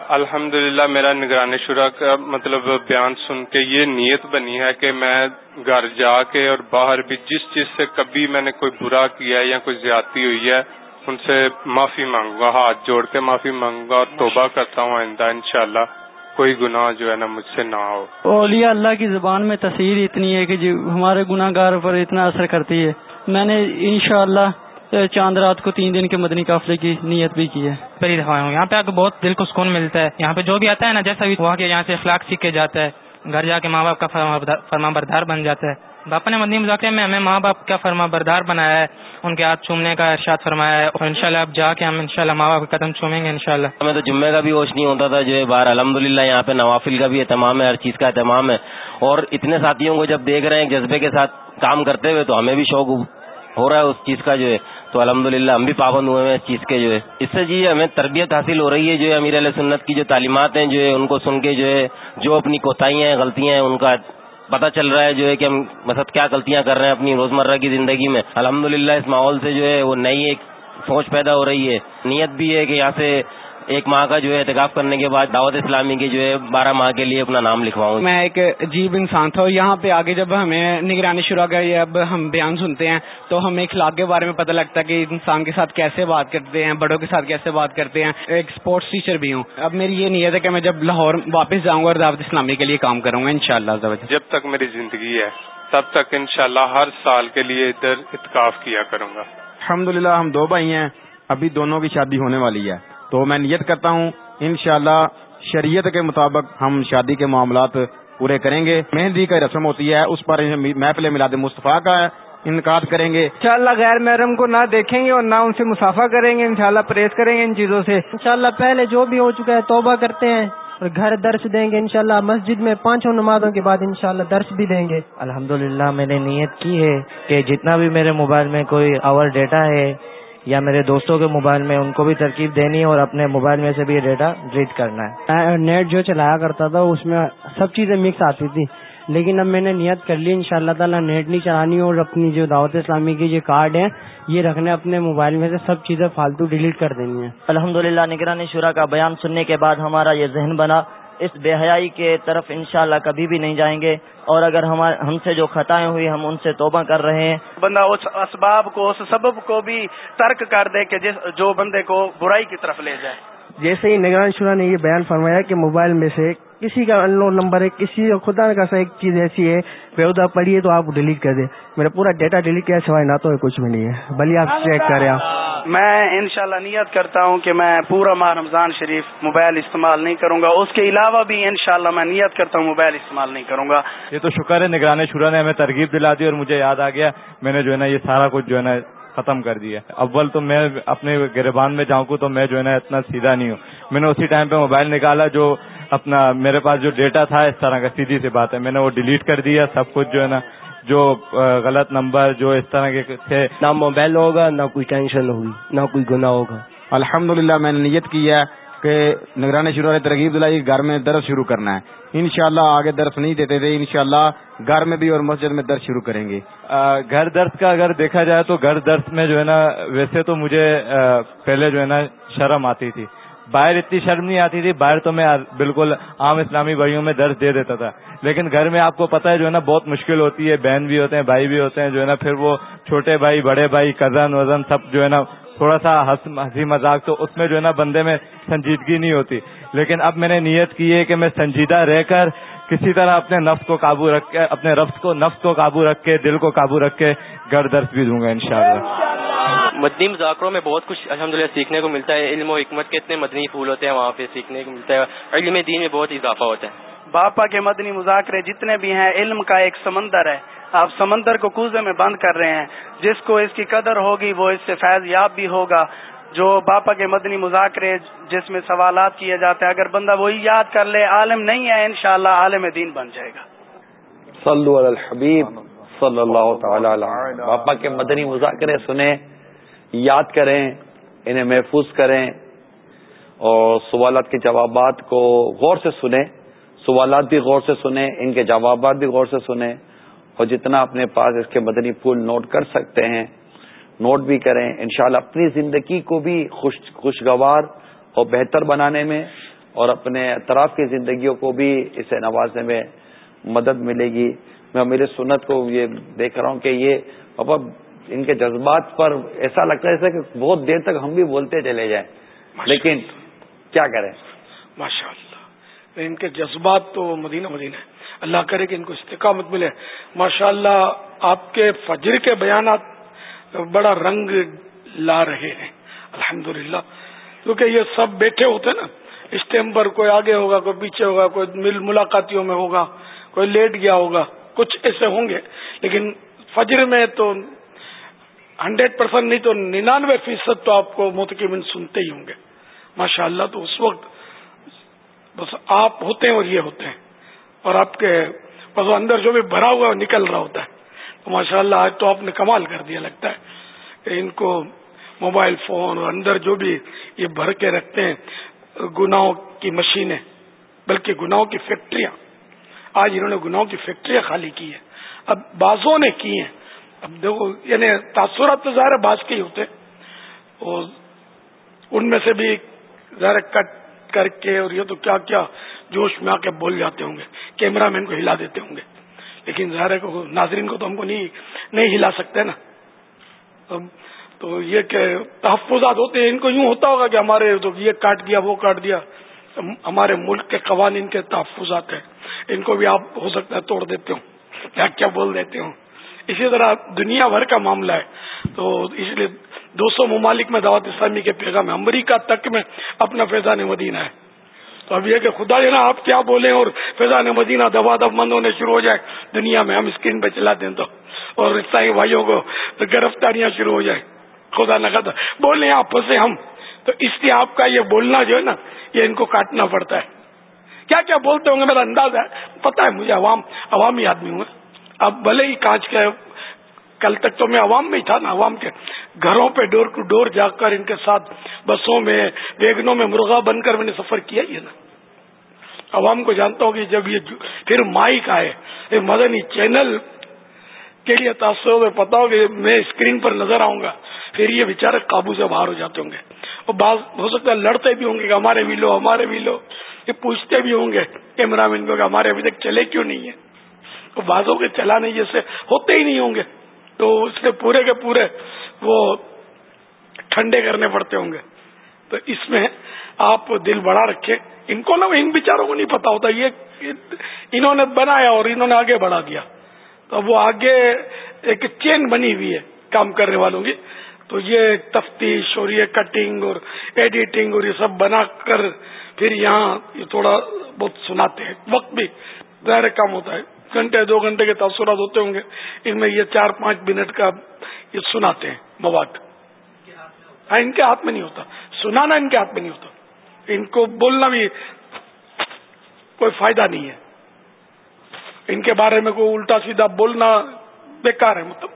الحمد میرا نگرانی شورا کا مطلب بیان سن کے یہ نیت بنی ہے کہ میں گھر جا کے اور باہر بھی جس چیز سے کبھی میں نے کوئی برا کیا ہے یا کوئی زیادتی ہوئی ہے ان سے معافی مانگوں گا ہاتھ جوڑ کے معافی مانگوں گا اور توبہ کرتا ہوں آئندہ انشاءاللہ۔ کوئی گناہ جو ہے نا مجھ سے نہ ہو۔ اولیاء اللہ کی زبان میں تصویر اتنی ہے کہ جو ہمارے گناہ گار پر اتنا اثر کرتی ہے۔ میں نے انشاءاللہ چاند رات کو تین دن کے مدنی قافلے کی نیت بھی کی ہے۔ پہلی دفعہ ہوں۔ یہاں پہ آ کے بہت دل کو سکون ملتا ہے۔ یہاں پہ جو بھی آتا ہے نا جیسا بھی ہوا کہ یہاں سے اخلاق سیکھ کے جاتا ہے۔ گھر جا کے ماں باپ کا فرما بردار بن جاتا ہے۔ باپا نے مدنی مذاکرے میں ہمیں ماں باپ کا فرما بردار بنایا ہے، ان کے ہاتھ چومنے کا ارشاد فرمایا ہے۔ اور انشاءاللہ اب جا کے ہم انشاءاللہ ماں باپ قدم چومیں گے انشاءاللہ۔ ہمیں تو جمعے کا بھی ہوش نہیں ہوتا تھا، جو ہے باہر الحمد یہاں پہ نوافل کا بھی اہتمام ہے، ہر چیز کا اہتمام ہے۔ اور اتنے ساتھیوں کو جب دیکھ رہے ہیں، جذبے کے ساتھ کام کرتے ہوئے، تو ہمیں بھی شوق ہو رہا ہے اس چیز کا جو ہے۔ تو الحمد ہم بھی پابند ہوئے ہیں اس چیز کے جو ہے۔ اس سے جی ہمیں تربیت حاصل ہو رہی ہے، جو ہے امیر علیہ سنت کی جو تعلیمات ہیں، جو ہے ان کو سن کے جو ہے، جو اپنی کوتاہیاں ہیں، غلطیاں ہیں، ان کا پتہ چل رہا ہے جو ہے کہ ہم مطلب کیا غلطیاں کر رہے ہیں اپنی روزمرہ کی زندگی میں۔ الحمد اس ماحول سے جو ہے وہ نئی ایک سوچ پیدا ہو رہی ہے۔ نیت بھی ہے کہ یہاں سے ایک ماہ کا جو ہے احتکاب کرنے کے بعد دعوت اسلامی کے جو ہے بارہ ماہ کے لیے اپنا نام لکھواؤں۔ میں ایک عجیب انسان تھا یہاں پہ آگے جب ہمیں نگرانی شروع کر اب ہم بیان سنتے ہیں تو ہمیں اخلاق کے بارے میں پتہ لگتا ہے کہ انسان کے ساتھ کیسے بات کرتے ہیں بڑوں کے ساتھ کیسے بات کرتے ہیں۔ ایک اسپورٹس ٹیچر بھی ہوں۔ اب میری یہ نیت ہے کہ میں جب لاہور واپس جاؤں گا اور دعوت اسلامی کے لیے کام کروں گا ان شاء اللہ جب تک میری زندگی ہے تب تک انشاءاللہ ہر سال کے لیے ادھر اتکاف کیا کروں گا۔ الحمد ہم دو بھائی ہیں ابھی دونوں کی شادی ہونے والی ہے۔ تو میں نیت کرتا ہوں انشاءاللہ شریعت کے مطابق ہم شادی کے معاملات پورے کریں گے۔ مہندی کا رسم ہوتی ہے اس پر محفل میلاد مصطفیٰ کا انعقاد کریں گے۔ انشاءاللہ غیر محرم کو نہ دیکھیں گے اور نہ ان سے مسافہ کریں گے انشاءاللہ پرہیز کریں گے ان چیزوں سے۔ انشاءاللہ پہلے جو بھی ہو چکا ہے توبہ کرتے ہیں اور گھر درس دیں گے انشاءاللہ مسجد میں پانچوں نمازوں کے بعد انشاءاللہ درس بھی دیں گے۔ الحمدللہ میں نے نیت کی ہے کہ جتنا بھی میرے موبائل میں کوئی آور ڈیٹا ہے یا میرے دوستوں کے موبائل میں ان کو بھی ترکیب دینی ہے اور اپنے موبائل میں سے بھی ڈیٹا ڈیلیٹ کرنا ہے۔ نیٹ جو چلایا کرتا تھا اس میں سب چیزیں مکس آتی تھی لیکن اب میں نے نیت کر لی ان شاء اللہ تعالیٰ نیٹ نہیں چلانی اور اپنی جو دعوت اسلامی کی جو کارڈ ہیں یہ رکھنے اپنے موبائل میں سے سب چیزیں فالتو ڈیلیٹ کر دینی ہے الحمد للہ نگرانی شورا کا بیان سننے کے بعد ہمارا یہ ذہن بنا اس بے حیائی کے طرف انشاءاللہ کبھی بھی نہیں جائیں گے اور اگر ہم سے جو خطائیں ہوئی ہم ان سے توبہ کر رہے ہیں۔ بندہ اس اسباب کو اس سبب کو بھی ترک کر دے کہ جس جو بندے کو برائی کی طرف لے جائے۔ جیسے ہی نگران شورا نے یہ بیان فرمایا کہ موبائل میں سے کسی کا ان نمبر ہے کسی خدا کا سا ایک چیز ایسی ہے بےودا پڑی ہے تو آپ ڈیلیٹ کر دیں۔ میرا پورا ڈیٹا ڈیلیٹ کیا سوائے نہ تو کچھ بھی نہیں ہے۔ بھلی آپ چیک کریں۔ آپ میں انشاءاللہ نیت کرتا ہوں کہ میں پورا ماہ رمضان شریف موبائل استعمال نہیں کروں گا۔ اس کے علاوہ بھی انشاءاللہ میں نیت کرتا ہوں موبائل استعمال نہیں کروں گا۔ یہ تو شکر ہے نگران شورا نے ہمیں ترغیب دلا دی اور مجھے یاد آ گیا۔ میں نے جو ہے نا یہ سارا کچھ جو ہے نا ختم کر دیا اول تو میں اپنے گربان میں جاؤں تو میں جو ہے نا اتنا سیدھا نہیں ہوں۔ میں نے اسی ٹائم پہ موبائل نکالا جو اپنا میرے پاس جو ڈیٹا تھا اس طرح کا سیدھی سی بات ہے۔ میں نے وہ ڈیلیٹ کر دیا سب کچھ جو ہے نا جو غلط نمبر جو اس طرح کے تھے۔ نہ موبائل ہوگا نہ کوئی ٹینشن ہوگی نہ کوئی گناہ ہوگا۔ الحمد میں نے نیت کی ہے کہ نگرانی شروع ترغیب دلائی گھر میں درس شروع کرنا ہے۔ انشاءاللہ آگے درس نہیں دیتے تھے انشاءاللہ گھر میں بھی اور مسجد میں درس شروع کریں گے۔ گھر درس کا اگر دیکھا جائے تو گھر درس میں جو ہے نا ویسے تو مجھے پہلے جو ہے نا شرم آتی تھی۔ باہر اتنی شرم نہیں آتی تھی، باہر تو میں بالکل عام اسلامی بھائیوں میں درس دے دیتا تھا۔ لیکن گھر میں آپ کو پتا ہے جو ہے نا، بہت مشکل ہوتی ہے۔ بہن بھی ہوتے ہیں، بھائی بھی ہوتے ہیں، جو ہے نا، پھر وہ چھوٹے بھائی، بڑے بھائی کزن وزن سب جو ہے نا، تھوڑا سا ہنسی مذاق، تو اس میں جو ہے نا بندے میں سنجیدگی نہیں ہوتی۔ لیکن اب میں نے نیت کی ہے کہ میں سنجیدہ رہ کر کسی طرح اپنے نفس کو قابو رکھ کے اپنے رفس کو نفس کو قابو رکھ کے دل کو قابو رکھ کے گھر درس بھی دوں گا انشاءاللہ۔ مدنی مذاکروں میں بہت کچھ الحمدللہ سیکھنے کو ملتا ہے۔ علم و حکمت کے اتنے مدنی پھول ہوتے ہیں وہاں پہ سیکھنے کو ملتا ہے۔ علم دین میں بہت اضافہ ہوتا ہے۔ باپا کے مدنی مذاکرے جتنے بھی ہیں علم کا ایک سمندر ہے۔ آپ سمندر کو کوزے میں بند کر رہے ہیں۔ جس کو اس کی قدر ہوگی وہ اس سے فیض یاب بھی ہوگا۔ جو باپا کے مدنی مذاکرے جس میں سوالات کیے جاتے ہیں، اگر بندہ وہی یاد کر لے، عالم نہیں ہے، انشاءاللہ عالم دین بن جائے گا۔ صلو علی الحبیب، صلی اللہ تعالی علیہ باپا کے مدنی مذاکرے سنیں، یاد کریں، انہیں محفوظ کریں اور سوالات کے جوابات کو غور سے سنیں۔ سوالات بھی غور سے سنیں، ان کے جوابات بھی غور سے سنیں۔ اور جتنا اپنے پاس اس کے مدنی پھول نوٹ کر سکتے ہیں نوٹ بھی کریں انشاءاللہ اپنی زندگی کو بھی خوش خوشگوار اور بہتر بنانے میں اور اپنے اطراف کی زندگیوں کو بھی اسے نوازنے میں مدد ملے گی۔ میں میرے سنت کو یہ دیکھ رہا ہوں کہ یہ پاپا ان کے جذبات پر ایسا لگتا ہے کہ بہت دیر تک ہم بھی بولتے چلے جائیں۔ لیکن کیا کریں؟ ماشاء اللہ ان کے جذبات تو مدینہ مدینہ ہے۔ اللہ کرے کہ ان کو استقامت ملے۔ ماشاء اللہ آپ کے فجر کے بیانات بڑا رنگ لا رہے ہیں۔ الحمدللہ۔ کیونکہ یہ سب بیٹھے ہوتے ہیں نا، اس ٹائم پر کوئی آگے ہوگا، کوئی پیچھے ہوگا، کوئی مل ملاقاتیوں میں ہوگا، کوئی لیٹ گیا ہوگا، کچھ ایسے ہوں گے۔ لیکن فجر میں تو ہنڈریڈ پرسینٹ نہیں تو ننانوے فیصد تو آپ کو متقبن سنتے ہی ہوں گے۔ ماشاء اللہ تو اس وقت بس آپ ہوتے ہیں اور یہ ہوتے ہیں۔ اور آپ کے بس اندر جو بھی بھرا ہوا نکل رہا ہوتا ہے ماشاء اللہ آج تو آپ نے کمال کر دیا، لگتا ہے کہ ان کو موبائل فون اور اندر جو بھی یہ بھر کے رکھتے ہیں، گناہوں کی مشینیں، بلکہ گناہوں کی فیکٹریاں۔ آج انہوں نے گناہوں کی فیکٹریاں خالی کی ہیں۔ اب بازوں نے کی ہیں۔ اب دیکھو یعنی تاثرات تو ظاہر باز کے ہی ہوتے اور ان میں سے بھی ظاہر کٹ کر کے اور یہ تو کیا کیا جوش میں آ کے بول جاتے ہوں گے۔ کیمرہ مین کو ہلا دیتے ہوں گے۔ لیکن ظاہر کو ناظرین کو تو ہم کو نہیں نہیں ہلا سکتے نا۔ تو یہ کہ تحفظات ہوتے ہیں، ان کو یوں ہوتا ہوگا کہ ہمارے تو یہ کاٹ دیا، وہ کاٹ دیا۔ ہمارے ملک کے قوانین کے تحفظات ہیں۔ ان کو بھی آپ ہو سکتا ہے توڑ دیتے ہوں، یا کیا بول دیتے ہوں۔ اسی طرح دنیا بھر کا معاملہ ہے۔ تو اس لیے دو سو ممالک میں دعوت اسلامی کے پیغام امریکہ تک میں اپنا فیضان مدینہ ہے۔ تو اب یہ کہ خدا جو نا آپ کیا بولیں اور فیضان مدینہ دبا دب مند ہونے شروع ہو جائے، دنیا میں ہم اسکرین پہ چلا دیں تو۔ اور عیسائی بھائیوں کو گرفتاریاں شروع ہو جائے خدا نہ خدا بولیں آپ پھنسے ہم۔ تو اس لیے آپ کا یہ بولنا جو ہے نا، یہ ان کو کاٹنا پڑتا ہے۔ کیا کیا بولتے ہوں گے میرا انداز ہے؟ پتا ہے مجھے عوام، عوامی آدمی ہوں۔ اب بھلے ہی کانچ کے کل تک تو میں عوام میں ہی تھا نا، عوام کے گھروں پہ ڈور ٹو ڈور جا کر ان کے ساتھ بسوں میں، ویگنوں میں مرغا بن کر میں نے سفر کیا ہی ہے نا۔ عوام کو جانتا ہوں کہ جب یہ پھر مائک آئے مدنی چینل کے لیے تاثر میں پتا ہو کہ میں اسکرین پر نظر آؤں گا، پھر یہ بےچارے قابو سے باہر ہو جاتے ہوں گے۔ اور بعض ہو سکتا ہے لڑتے بھی ہوں گے کہ ہمارے بھی لو ہمارے بھی لو یہ پوچھتے بھی ہوں گے کیمرہ مین کو کہ ہمارے ابھی تک چلے کیوں نہیں ہے تو بازوں کے چلانے جیسے ہوتے ہی نہیں ہوں گے۔ تو اس کے پورے کے پورے وہ ٹھنڈے کرنے پڑتے ہوں گے۔ تو اس میں آپ دل بڑا رکھے ان کو نا ان بیچاروں کو نہیں پتا ہوتا، یہ انہوں نے بنایا اور انہوں نے آگے بڑھا دیا۔ تو وہ آگے ایک چین بنی ہوئی ہے کام کرنے والوں کی۔ تو یہ تفتیش اور یہ کٹنگ اور ایڈیٹنگ اور یہ سب بنا کر پھر یہاں یہ تھوڑا بہت سناتے ہیں۔ وقت بھی ظاہر کام ہوتا ہے۔ گھنٹے، دو گھنٹے کے تاثرات ہوتے ہوں گے۔ ان میں یہ چار پانچ منٹ کا یہ سناتے ہیں، مواد۔ ہاں، ان کے ہاتھ میں نہیں ہوتا۔ سنانا ان کے ہاتھ میں نہیں ہوتا۔ ان کو بولنا بھی کوئی فائدہ نہیں ہے۔ ان کے بارے میں کوئی الٹا سیدھا بولنا بیکار ہے مطلب۔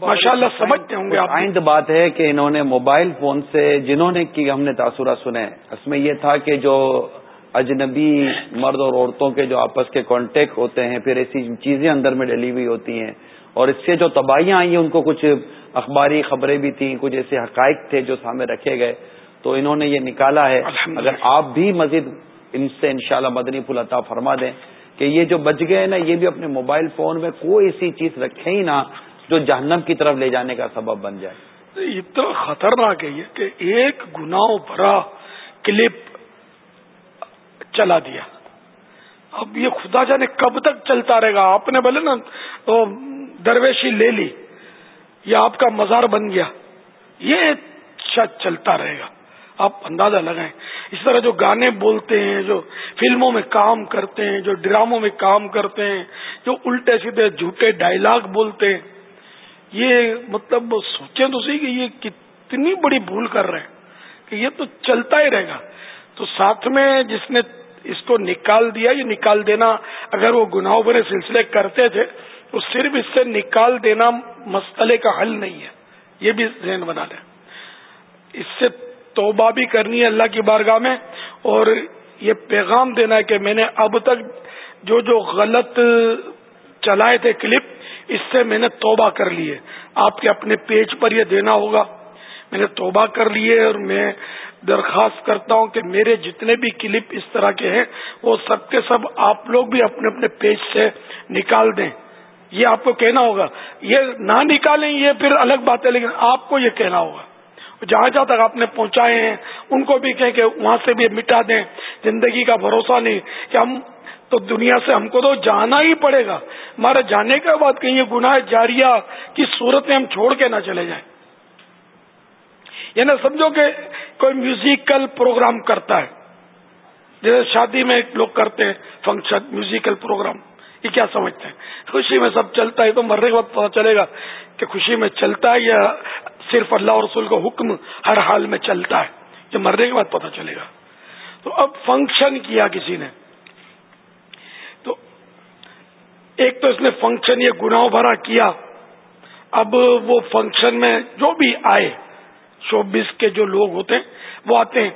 ماشاء اللہ سمجھتے ہوں گے آئند بات ہے کہ انہوں نے موبائل فون سے جنہوں نے کی ہم نے تاثرات سنے، اس میں یہ تھا کہ جو اجنبی مرد اور عورتوں کے جو آپس کے کانٹیکٹ ہوتے ہیں پھر ایسی چیزیں اندر میں ڈلی ہوئی ہوتی ہیں۔ اور اس سے جو تباہیاں آئی ہیں ان کو کچھ اخباری خبریں بھی تھیں کچھ ایسے حقائق تھے جو سامنے رکھے گئے۔ تو انہوں نے یہ نکالا ہے۔ اگر آپ بھی مزید ان سے انشاءاللہ مدنی پھول عطا فرما دیں کہ یہ جو بچ گئے نا یہ بھی اپنے موبائل فون میں کوئی ایسی چیز رکھے ہی نہ جو جہنم کی طرف لے جانے کا سبب بن جائے۔ اتنا خطرناک ہے۔ یہ کہ ایک گناہ بھرا کلپ چلا دیا۔ اب یہ خدا جانے کب تک چلتا رہے گا؟ آپ نے بولے نا تو درویشی لے لی یا آپ کا مزار بن گیا۔ یہ چلتا رہے گا۔ آپ اندازہ لگائیں۔ اس طرح جو گانے بولتے ہیں، جو فلموں میں کام کرتے ہیں، جو ڈراموں میں کام کرتے ہیں، جو الٹے سیدھے جھوٹے ڈائلگ بولتے ہیں، یہ مطلب سوچیں تو صحیح کہ یہ کتنی بڑی بھول کر رہے ہیں کہ یہ تو چلتا ہی رہے گا۔ تو ساتھ میں جس نے اس کو نکال دیا، یہ نکال دینا اگر وہ گناہوں بھرے سلسلے کرتے تھے، تو صرف اس سے نکال دینا مسئلے کا حل نہیں ہے۔ یہ بھی ذہن بنا لیں۔ اس سے توبہ بھی کرنی ہے اللہ کی بارگاہ میں، اور یہ پیغام دینا ہے کہ میں نے اب تک جو جو غلط چلائے تھے کلپ، اس سے میں نے توبہ کر لی ہے۔ آپ کے اپنے پیج پر یہ دینا ہوگا۔ میں نے توبہ کر لی ہے اور میں درخواست کرتا ہوں کہ میرے جتنے بھی کلپ اس طرح کے ہیں، وہ سب کے سب آپ لوگ بھی اپنے اپنے پیج سے نکال دیں۔ یہ آپ کو کہنا ہوگا۔ یہ نہ نکالیں، یہ پھر الگ بات ہے، لیکن آپ کو یہ کہنا ہوگا۔ جہاں جہاں تک آپ نے پہنچائے ہیں، ان کو بھی کہیں کہ وہاں سے بھی مٹا دیں۔ زندگی کا بھروسہ نہیں کہ ہم تو دنیا سے ہم کو تو جانا ہی پڑے گا۔ ہمارے جانے کے بعد کہیں یہ گناہ جاریہ کی صورت میں ہم چھوڑ کے نہ چلے جائیں۔ یعنی سمجھو کہ کوئی میوزیکل پروگرام کرتا ہے۔ جیسے شادی میں لوگ کرتے ہیں فنکشن میوزیکل پروگرام یہ کیا سمجھتے ہیں؟ خوشی میں سب چلتا ہے تو مرنے کے بعد پتا چلے گا کہ خوشی میں چلتا ہے یا صرف اللہ اور رسول کا حکم ہر حال میں چلتا ہے یہ مرنے کے بعد پتا چلے گا۔ تو اب فنکشن کیا کسی نے؟ تو ایک تو اس نے فنکشن یہ گناہ بھرا کیا، اب وہ فنکشن میں جو بھی آئے شوبس کے جو لوگ ہوتے ہیں، وہ آتے ہیں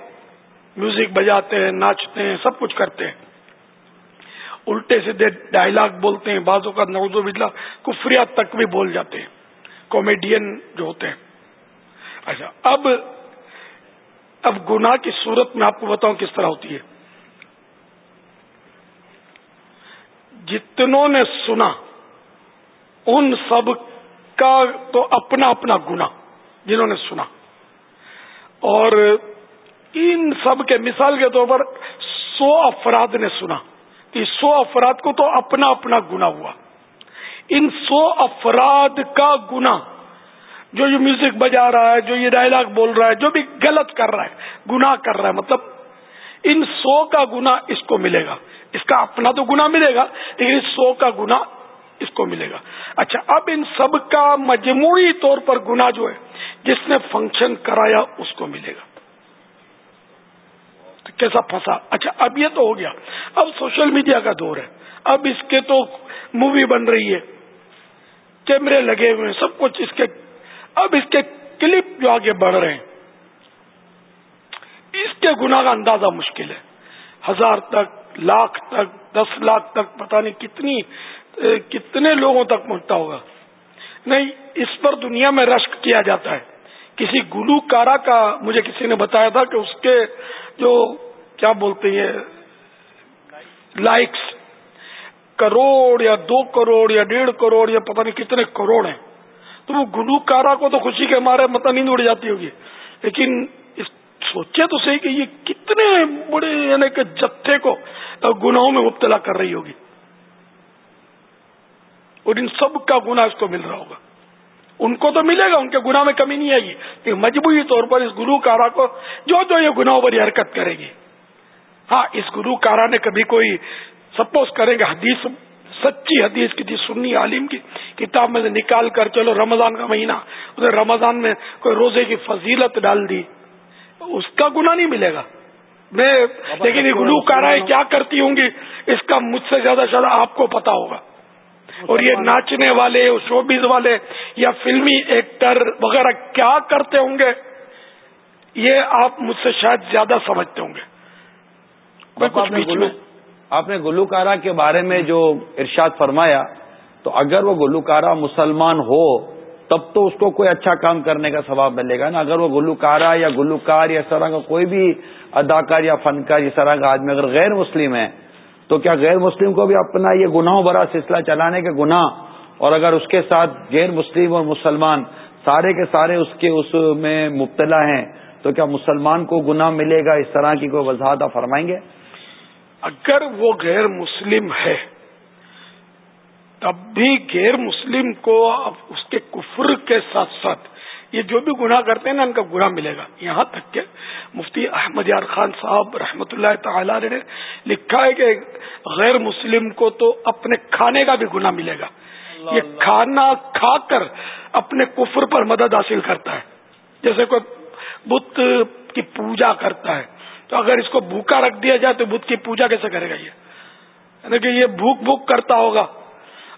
میوزک بجاتے ہیں، ناچتے ہیں، سب کچھ کرتے ہیں۔ الٹے سیدھے ڈائلگ بولتے ہیں بازوں کا نوزو بجلا کفریات تک بھی بول جاتے ہیں۔ کامیڈین جو ہوتے ہیں۔ اچھا اب اب گناہ کی صورت میں آپ کو بتاؤں کس طرح ہوتی ہے۔ جتنوں نے سنا، ان سب کا تو اپنا اپنا گنا جنہوں نے سنا۔ اور ان سب کے مثال کے طور پر سو افراد نے سنا کہ سو افراد کو تو اپنا اپنا گنا ہوا۔ ان سو افراد کا گنا جو یہ میوزک بجا رہا ہے، جو یہ ڈائلگ بول رہا ہے، جو بھی غلط کر رہا ہے گنا کر رہا ہے مطلب ان سو کا گنا اس کو ملے گا۔ اس کا اپنا تو گنا ملے گا، لیکن اس سو کا گنا اس کو ملے گا۔ اچھا اب ان سب کا مجموعی طور پر گنا جو ہے جس نے فنکشن کرایا اس کو ملے گا۔ تو کیسا پھنسا۔ اچھا اب یہ تو ہو گیا۔ اب سوشل میڈیا کا دور ہے۔ اب اس کے تو مووی بن رہی ہے۔ کیمرے لگے ہوئے ہیں، سب کچھ اس کے۔ اب اس کے کلپ جو آگے بڑھ رہے ہیں، اس کے گنا کا اندازہ مشکل ہے۔ ہزار تک، لاکھ تک، دس لاکھ تک، پتہ نہیں کتنی کتنے لوگوں تک پہنچتا ہوگا۔ نہیں، اس پر دنیا میں رشک کیا جاتا ہے۔ کسی گلوکارا کا مجھے کسی نے بتایا تھا کہ اس کے جو کیا بولتے ہیں لائکس کروڑ یا دو کروڑ یا ڈیڑھ کروڑ یا پتہ نہیں کتنے کروڑ ہیں۔ تو وہ گلوکارا کو تو خوشی کے مارے مت نیند اڑ جاتی ہوگی۔ لیکن سوچے تو صحیح کہ یہ کتنے بڑے یعنی کہ جتھے کو گناہوں میں مبتلا کر رہی ہوگی۔ اور ان سب کا گنا اس کو مل رہا ہوگا۔ ان کو تو ملے گا ان کے گناہ میں کمی نہیں آئے گی لیکن مجبوری طور پر اس گرو کارا کو جو جو یہ گناہوں پر حرکت کرے گی ہاں اس گرو کارا نے کبھی کوئی سپوز کریں گے حدیث سچی حدیث کی تھی سنی عالم کی۔ کتاب میں سے نکال کر چلو رمضان کا مہینہ اسے رمضان میں کوئی روزے کی فضیلت ڈال دی۔ اس کا گنا نہیں ملے گا۔ میں لیکن یہ گلو کارائیں کیا کرتی ہوں گی؟ اس کا مجھ سے زیادہ زیادہ آپ کو پتا ہوگا۔ اور یہ ناچنے والے شوبیز والے یا فلمی ایکٹر وغیرہ کیا کرتے ہوں گے؟ یہ آپ مجھ سے شاید زیادہ سمجھتے ہوں گے۔ آپ نے گلوکارا کے بارے میں جو ارشاد فرمایا تو اگر وہ گلوکارا مسلمان ہو تب تو اس کو کوئی اچھا کام کرنے کا ثواب ملے گا نا۔ اگر وہ گلوکارا یا گلوکار یا اس طرح کا کوئی بھی اداکار یا فنکار اس طرح کا آدمی اگر غیر مسلم ہے تو کیا غیر مسلم کو بھی اپنا یہ گناہ بڑا سلسلہ چلانے کے گناہ اور اگر اس کے ساتھ غیر مسلم اور مسلمان سارے کے سارے اس کے اس میں مبتلا ہیں، تو کیا مسلمان کو گناہ ملے گا؟ اس طرح کی کوئی وضاحت آپ فرمائیں گے؟ اگر وہ غیر مسلم ہے، تب بھی غیر مسلم کو اس کے کفر کے ساتھ ساتھ یہ جو بھی گناہ کرتے ہیں نا ان کا گناہ ملے گا۔ یہاں تک کہ مفتی احمد یار خان صاحب رحمت اللہ تعالی نے لکھا ہے کہ غیر مسلم کو تو اپنے کھانے کا بھی گناہ ملے گا۔ یہ کھانا کھا کر اپنے کفر پر مدد حاصل کرتا ہے۔ جیسے کوئی بت کی پوجا کرتا ہے تو اگر اس کو بھوکا رکھ دیا جائے تو بت کی پوجا کیسے کرے گا یہ؟ یعنی کہ یہ بھوک بھوک کرتا ہوگا۔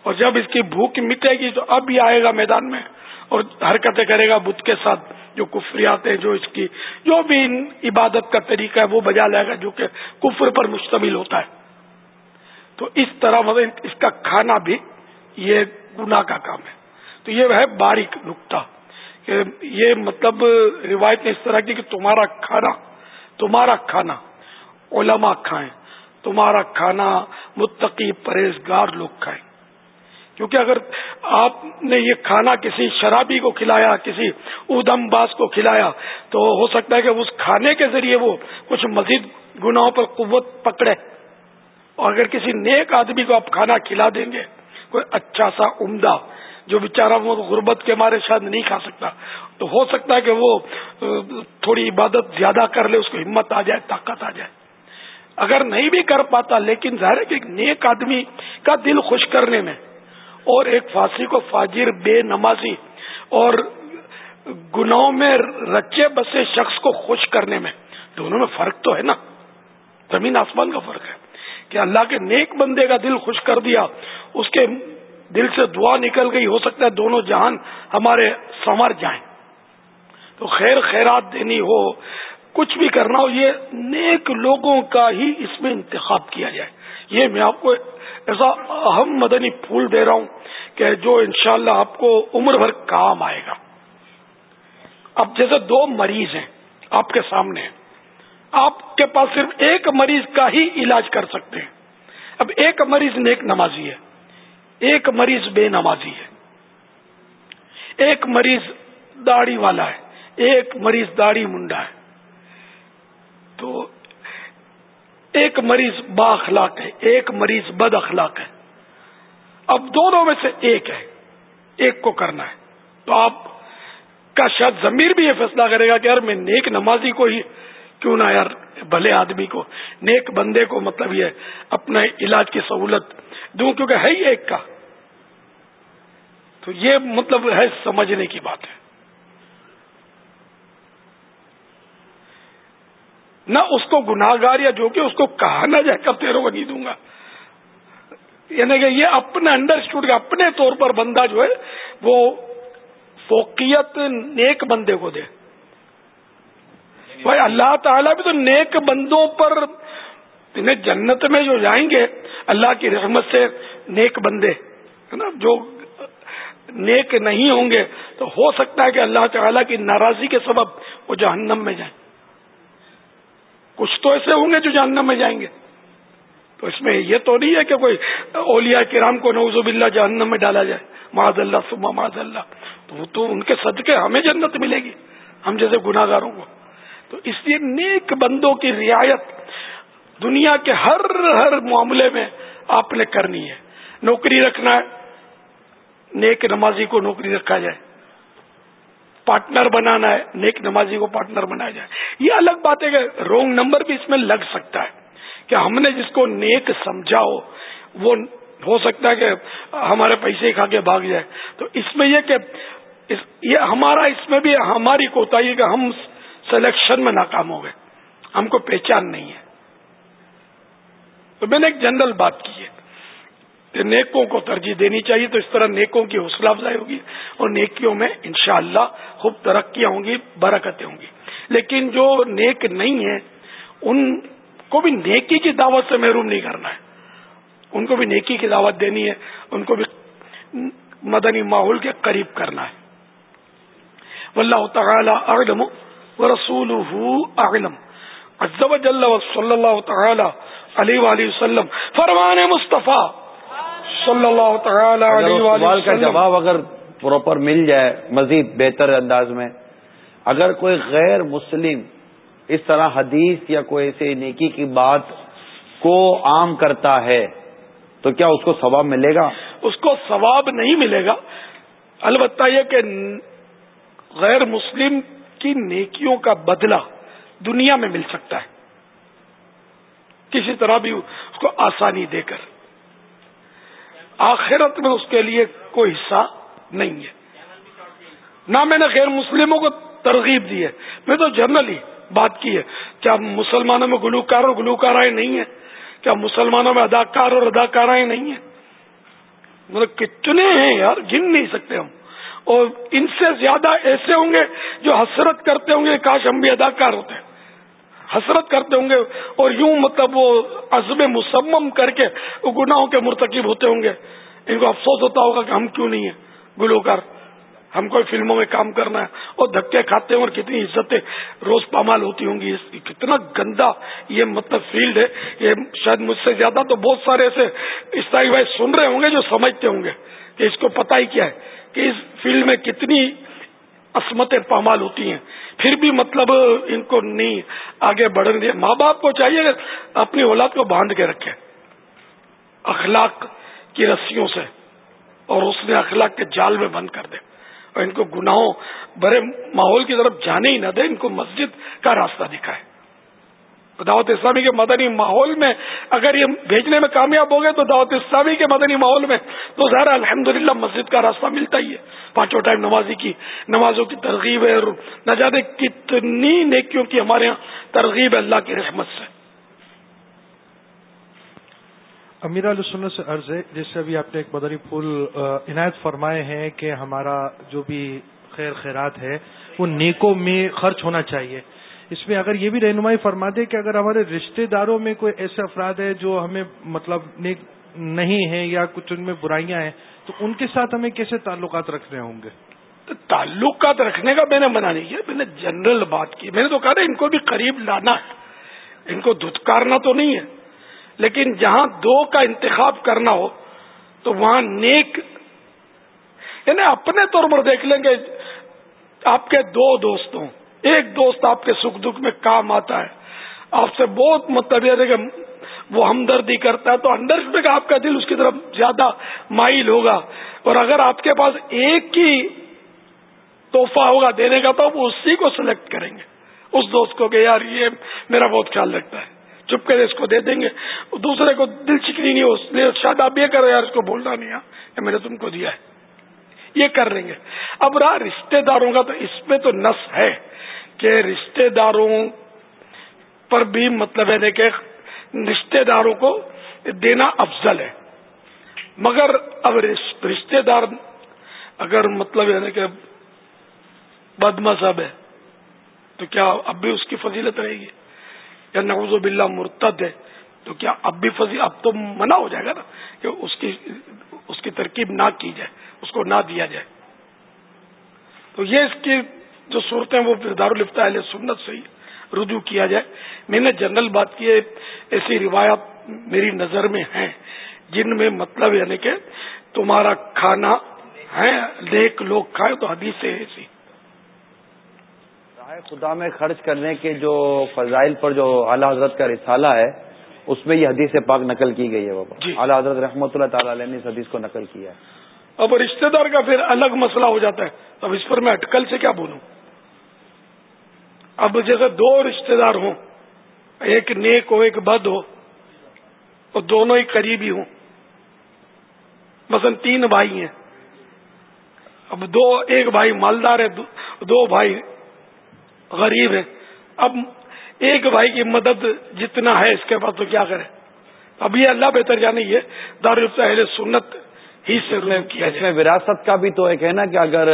اور جب اس کی بھوک مٹے گی تو اب ہی آئے گا میدان میں۔ اور حرکتیں کرے گا بدھ کے ساتھ، جو کفریات ہیں جو اس کی، جو بھی عبادت کا طریقہ ہے، وہ بجا لائے گا، جو کہ کفر پر مشتمل ہوتا ہے۔ تو اس طرح مطلب اس کا کھانا بھی یہ گناہ کا کام ہے۔ تو یہ ہے باریک نقطہ کہ یہ مطلب روایت نے اس طرح کی کہ تمہارا کھانا تمہارا کھانا علماء کھائیں، تمہارا کھانا متقی پرہیزگار لوگ کھائیں۔ کیونکہ اگر آپ نے یہ کھانا کسی شرابی کو کھلایا، کسی ادم باز کو کھلایا، تو ہو سکتا ہے کہ اس کھانے کے ذریعے وہ کچھ مزید گناہوں پر قوت پکڑے۔ اور اگر کسی نیک آدمی کو آپ کھانا کھلا دیں گے، کوئی اچھا سا عمدہ جو بیچارہ وہ غربت کے مارے شاید نہیں کھا سکتا، تو ہو سکتا ہے کہ وہ تھوڑی عبادت زیادہ کر لے، اس کو ہمت آ جائے، طاقت آ جائے۔ اگر نہیں بھی کر پاتا، لیکن ظاہر ہے کہ ایک نیک آدمی کا دل خوش کرنے میں اور ایک فاسی کو فاجر بے نمازی اور گناہوں میں رچے بسے شخص کو خوش کرنے میں۔ دونوں میں فرق تو ہے نا۔ زمین آسمان کا فرق ہے۔ کہ اللہ کے نیک بندے کا دل خوش کر دیا، اس کے دل سے دعا نکل گئی، ہو سکتا ہے دونوں جہان ہمارے سمر جائیں۔ تو خیر خیرات دینی ہو، کچھ بھی کرنا ہو، یہ نیک لوگوں کا ہی اس میں انتخاب کیا جائے۔ یہ میں آپ کو ایسا اہم مدنی پھول دے رہا ہوں کہ جو انشاءاللہ اللہ آپ کو عمر بھر کام آئے گا۔ اب جیسے دو مریض ہیں آپ کے سامنے، آپ کے پاس صرف ایک مریض کا ہی علاج کر سکتے ہیں۔ اب ایک مریض نیک نمازی ہے، ایک مریض بے نمازی ہے۔ ایک مریض داڑھی والا ہے، ایک مریض داڑھی منڈا ہے۔ تو ایک مریض با اخلاق ہے، ایک مریض بد اخلاق ہے۔ اب دونوں میں سے ایک ہے، ایک کو کرنا ہے۔ تو آپ کا شاید ضمیر بھی یہ فیصلہ کرے گا کہ یار میں نیک نمازی کو ہی کیوں نہ یار بھلے آدمی کو، نیک بندے کو مطلب یہ اپنا علاج کی سہولت دوں، کیونکہ ہے ہی ایک کا۔ تو یہ مطلب ہے سمجھنے کی بات ہے۔ نہ اس کو گناگار یا جو کہ اس کو کہا نہ جائے، کب تیروں کو نہیں دوں گا۔ یعنی کہ یہ اپنے انڈرسٹوڈ اپنے طور پر بندہ جو ہے، وہ فوقیت نیک بندے کو دے۔ بھائی اللہ تعالیٰ بھی تو نیک بندوں پر انہیں جنت میں جو جائیں گے، اللہ کی رحمت سے نیک بندے، ہے نا؟ جو نیک نہیں ہوں گے، تو ہو سکتا ہے کہ اللہ تعالیٰ کی ناراضی کے سبب وہ جہنم میں جائیں۔ کچھ تو ایسے ہوں گے جو جہنم میں جائیں گے۔ تو اس میں یہ تو نہیں ہے کہ کوئی اولیاء کرام کو نوز باللہ جہنم میں ڈالا جائے۔ معذ اللہ صبح معذ اللہ۔ تو وہ تو ان کے صدقے ہمیں جنت ملے گی، ہم جیسے گناگاروں کو۔ تو اس لیے نیک بندوں کی رعایت دنیا کے ہر ہر معاملے میں آپ نے کرنی ہے۔ نوکری رکھنا ہے، نیک نمازی کو نوکری رکھا جائے۔ پارٹنر بنانا ہے، نیک نمازی کو پارٹنر بنایا جائے۔ یہ الگ بات ہے کہ رونگ نمبر بھی اس میں لگ سکتا ہے کہ ہم نے جس کو نیک سمجھا ہو، وہ ہو سکتا ہے کہ ہمارے پیسے کھا کے بھاگ جائے۔ تو اس میں یہ کہ یہ ہمارا، اس میں بھی ہماری کوتا ہے کہ ہم سلیکشن میں ناکام ہو گئے۔ ہم کو پہچان نہیں ہے۔ تو میں نے ایک جنرل بات کی ہے۔ کہ نیکوں کو ترجیح دینی چاہیے تو اس طرح نیکوں کی حوصلہ افزائی ہوگی اور نیکیوں میں انشاءاللہ خوب ترقیاں ہوں گی، برکتیں ہوں گی۔ لیکن جو نیک نہیں ہے ان کو بھی نیکی کی دعوت سے محروم نہیں کرنا ہے۔ ان کو بھی نیکی کی دعوت دینی ہے، ان کو بھی مدنی ماحول کے قریب کرنا ہے۔ واللہ تعالی اعلم ورسولہ اعلم۔ عز و جل و صلی اللہ تعالی علیہ وآلہ وسلم۔ فرمان مصطفیٰ۔ صلی اللہ تعالی علیہ سوال کا جواب اگر پراپر مل جائے مزید بہتر انداز میں اگر کوئی غیر مسلم اس طرح حدیث یا کوئی ایسے نیکی کی بات کو عام کرتا ہے تو کیا اس کو ثواب ملے گا؟ اس کو ثواب نہیں ملے گا۔ البتہ یہ کہ غیر مسلم کی نیکیوں کا بدلہ دنیا میں مل سکتا ہے۔ کسی طرح بھی اس کو آسانی دے کر۔ آخرت میں اس کے لیے کوئی حصہ نہیں ہے۔ نہ میں نے غیر مسلموں کو ترغیب دی ہے، میں تو جنرلی بات کی ہے۔ کیا مسلمانوں میں گلوکار اور گلوکارائیں نہیں ہیں؟ کیا مسلمانوں میں اداکار اور اداکارائیں نہیں ہیں؟ مطلب کتنے ہیں یار، گن نہیں سکتے ہم۔ اور ان سے زیادہ ایسے ہوں گے جو حسرت کرتے ہوں گے کاش ہم بھی اداکار ہوتے۔ ہیں حسرت کرتے ہوں گے اور یوں مطلب وہ عزم مسمم کر کے گناہوں کے مرتکب ہوتے ہوں گے۔ ان کو افسوس ہوتا ہوگا کہ ہم کیوں نہیں ہیں؟ گلوکار، ہم کوئی فلموں میں کام کرنا ہے اور دھکے کھاتے ہیں اور کتنی عزتیں روز پامال ہوتی ہوں گی۔ کتنا گندا یہ مطلب فیلڈ ہے۔ یہ شاید مجھ سے زیادہ تو بہت سارے ایسے اسائی بھائی سن رہے ہوں گے جو سمجھتے ہوں گے کہ اس کو پتا ہی کیا ہے کہ اس فیلڈ میں کتنی عصمتیں پامال ہوتی ہیں۔ پھر بھی مطلب ان کو نہیں آگے بڑھنے دیا۔ ماں باپ کو چاہیے اپنی اولاد کو باندھ کے رکھے۔ اخلاق کی رسیوں سے اور اس نے اخلاق کے جال میں بند کر دے اور ان کو گناہوں، برے ماحول کی طرف جانے ہی نہ دے، ان کو مسجد کا راستہ دکھائے۔ دعوت اسلامی کے مدنی ماحول میں اگر یہ بھیجنے میں کامیاب ہو گئے تو دعوت اسلامی کے مدنی ماحول میں تو ظاہر الحمد مسجد کا راستہ ملتا ہی ہے۔ پانچوں ٹائم نمازی کی، نمازوں کی ترغیب ہے اور نہ جانے کتنی نیکیوں کی ہمارے یہاں ترغیب ہے اللہ کی رحمت سے۔ امیر علیہ سے عرض ہے، جیسے ابھی آپ نے ایک مدنی پھول عنایت فرمائے ہیں کہ ہمارا جو بھی خیر خیرات ہے، وہ نیکوں میں خرچ ہونا چاہیے۔ اس میں اگر یہ بھی رہنمائی فرما دے کہ اگر ہمارے رشتہ داروں میں کوئی ایسے افراد ہے جو ہمیں مطلب نیک نہیں ہے یا کچھ ان میں برائیاں ہیں، تو ان کے ساتھ ہمیں کیسے تعلقات رکھنے ہوں گے؟ تعلقات رکھنے کا میں نے منع نہیں کیا، میں نے جنرل بات کی۔ میں نے تو کہا ان کو بھی قریب لانا ہے۔ ان کو دھتکارنا تو نہیں ہے، لیکن جہاں دو کا انتخاب کرنا ہو، تو وہاں نیک یعنی اپنے طور پر دیکھ لیں گے، آپ کے دو دوستوں ایک دوست آپ کے سکھ دکھ میں کام آتا ہے۔ آپ سے بہت مطلب ہے کہ وہ ہمدردی کرتا ہے تو انڈر آپ کا دل اس کی طرف زیادہ مائل ہوگا۔ اور اگر آپ کے پاس ایک ہی تحفہ ہوگا دینے کا تو وہ اسی کو سلیکٹ کریں گے۔ اس دوست کو کہ یار یہ میرا بہت خیال رکھتا ہے۔ چپ کر اس کو دے دیں گے۔ دوسرے کو دل چکنی نہیں ہو شاید آپ یہ کرو یار اس کو بولنا نہیں کہ میں نے تم کو دیا ہے۔ یہ کر لیں گے اب رہا رشتے داروں کا تو اس میں تو نس ہے۔ کہ رشتے داروں پر بھی مطلب ہے کہ رشتے داروں کو دینا افضل ہے۔ مگر اب رشتے دار اگر مطلب ہے کہ بد مذہب ہے، تو کیا اب بھی اس کی فضیلت رہے گی؟ یا نوز و بلّہ مرتد ہے، تو کیا اب بھی فضیل اب تو منع ہو جائے گا نا کہ اس کی اس کی ترکیب نہ کی جائے، اس کو نہ دیا جائے۔ تو یہ اس کی جو صورتیں وہ دارالفتا اہل سنت سے ہی رجوع کیا جائے۔ میں نے جنرل بات کی ہے ایسی روایات میری نظر میں ہیں جن میں مطلب یعنی کہ تمہارا کھانا ہے نیک لوگ کھائے تو حدیث سے ایسی۔ خدا میں خرچ کرنے کے جو فضائل پر جو اعلیٰ حضرت کا رسالہ ہے اس میں یہ حدیث پاک نقل کی گئی ہے بابا۔ جی۔ اعلیٰ حضرت رحمۃ اللہ تعالی علیہ نے اس حدیث کو نقل کیا ہے۔ اب رشتہ دار کا پھر الگ مسئلہ ہو جاتا ہے۔ اب اس پر میں اٹکل سے کیا بولوں؟ اب جیسے دو رشتے دار ہوں، ایک نیک ہو ایک بد ہو اور دونوں ہی قریبی ہوں۔ مثلا تین بھائی ہیں۔ اب دو، ایک بھائی مالدار ہے، دو بھائی غریب ہے اب ایک بھائی کی مدد جتنا ہے، اس کے پاس تو کیا کرے اب یہ اللہ بہتر جانے یہ دار اہل سنت اس میں وراثت کا بھی تو ایک ہے نا کہ اگر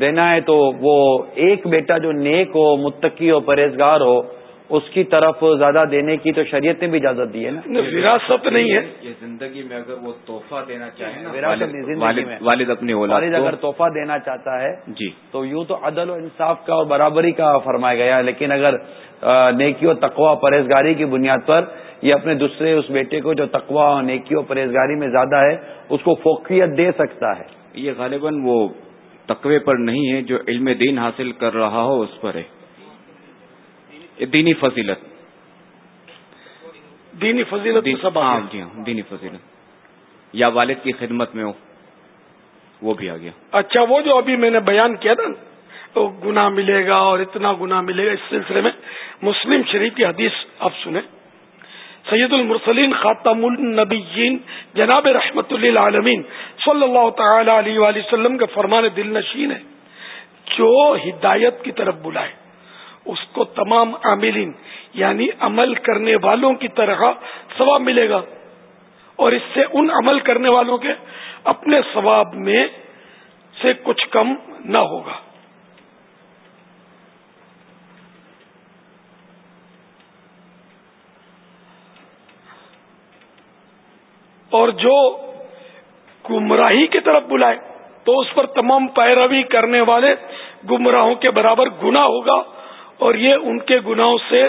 دینا ہے تو وہ ایک بیٹا جو نیک ہو متقی ہو پرہیزگار ہو اس کی طرف زیادہ دینے کی تو شریعت نے بھی اجازت دی ہے نا؟ وراثت نہیں ہے۔ یہ زندگی میں اگر وہ تحفہ دینا چاہے والد اپنی والد اگر تحفہ دینا چاہتا ہے جی۔ تو یوں تو عدل و انصاف کا اور برابری کا فرمایا گیا لیکن اگر نیکی و تقوا پرہیزگاری کی بنیاد پر یہ اپنے دوسرے اس بیٹے کو جو تقوا اور نیکی و پرہیزگاری میں زیادہ ہے اس کو فوقیت دے سکتا ہے۔ یہ غالباً وہ تقوی پر نہیں ہے جو علم دین حاصل کر رہا ہو اس پر ہے۔ یہ دینی فضیلت۔ دینی فضیلت ہاں جی ہاں دینی فضیلت۔ یا والد کی خدمت میں ہو وہ بھی آ گیا۔ اچھا وہ جو ابھی میں نے بیان کیا نا تو گنا ملے گا اور اتنا گنا ملے گا اس سلسلے میں مسلم شریف کی حدیث آپ سنیں۔ سید المرسلین خاتم النبیین، جناب رحمت اللہ عالمین صلی اللہ تعالی علیہ وآلہ وسلم کے فرمان دل نشین ہے، جو ہدایت کی طرف بلائے۔ اس کو تمام عاملین یعنی عمل کرنے والوں کی طرح ثواب ملے گا۔ اور اس سے ان عمل کرنے والوں کے اپنے ثواب میں سے کچھ کم نہ ہوگا۔ اور جو گمراہی کی طرف بلائے، تو اس پر تمام پیروی کرنے والے گمراہوں کے برابر گنا ہوگا اور یہ ان کے گناہوں سے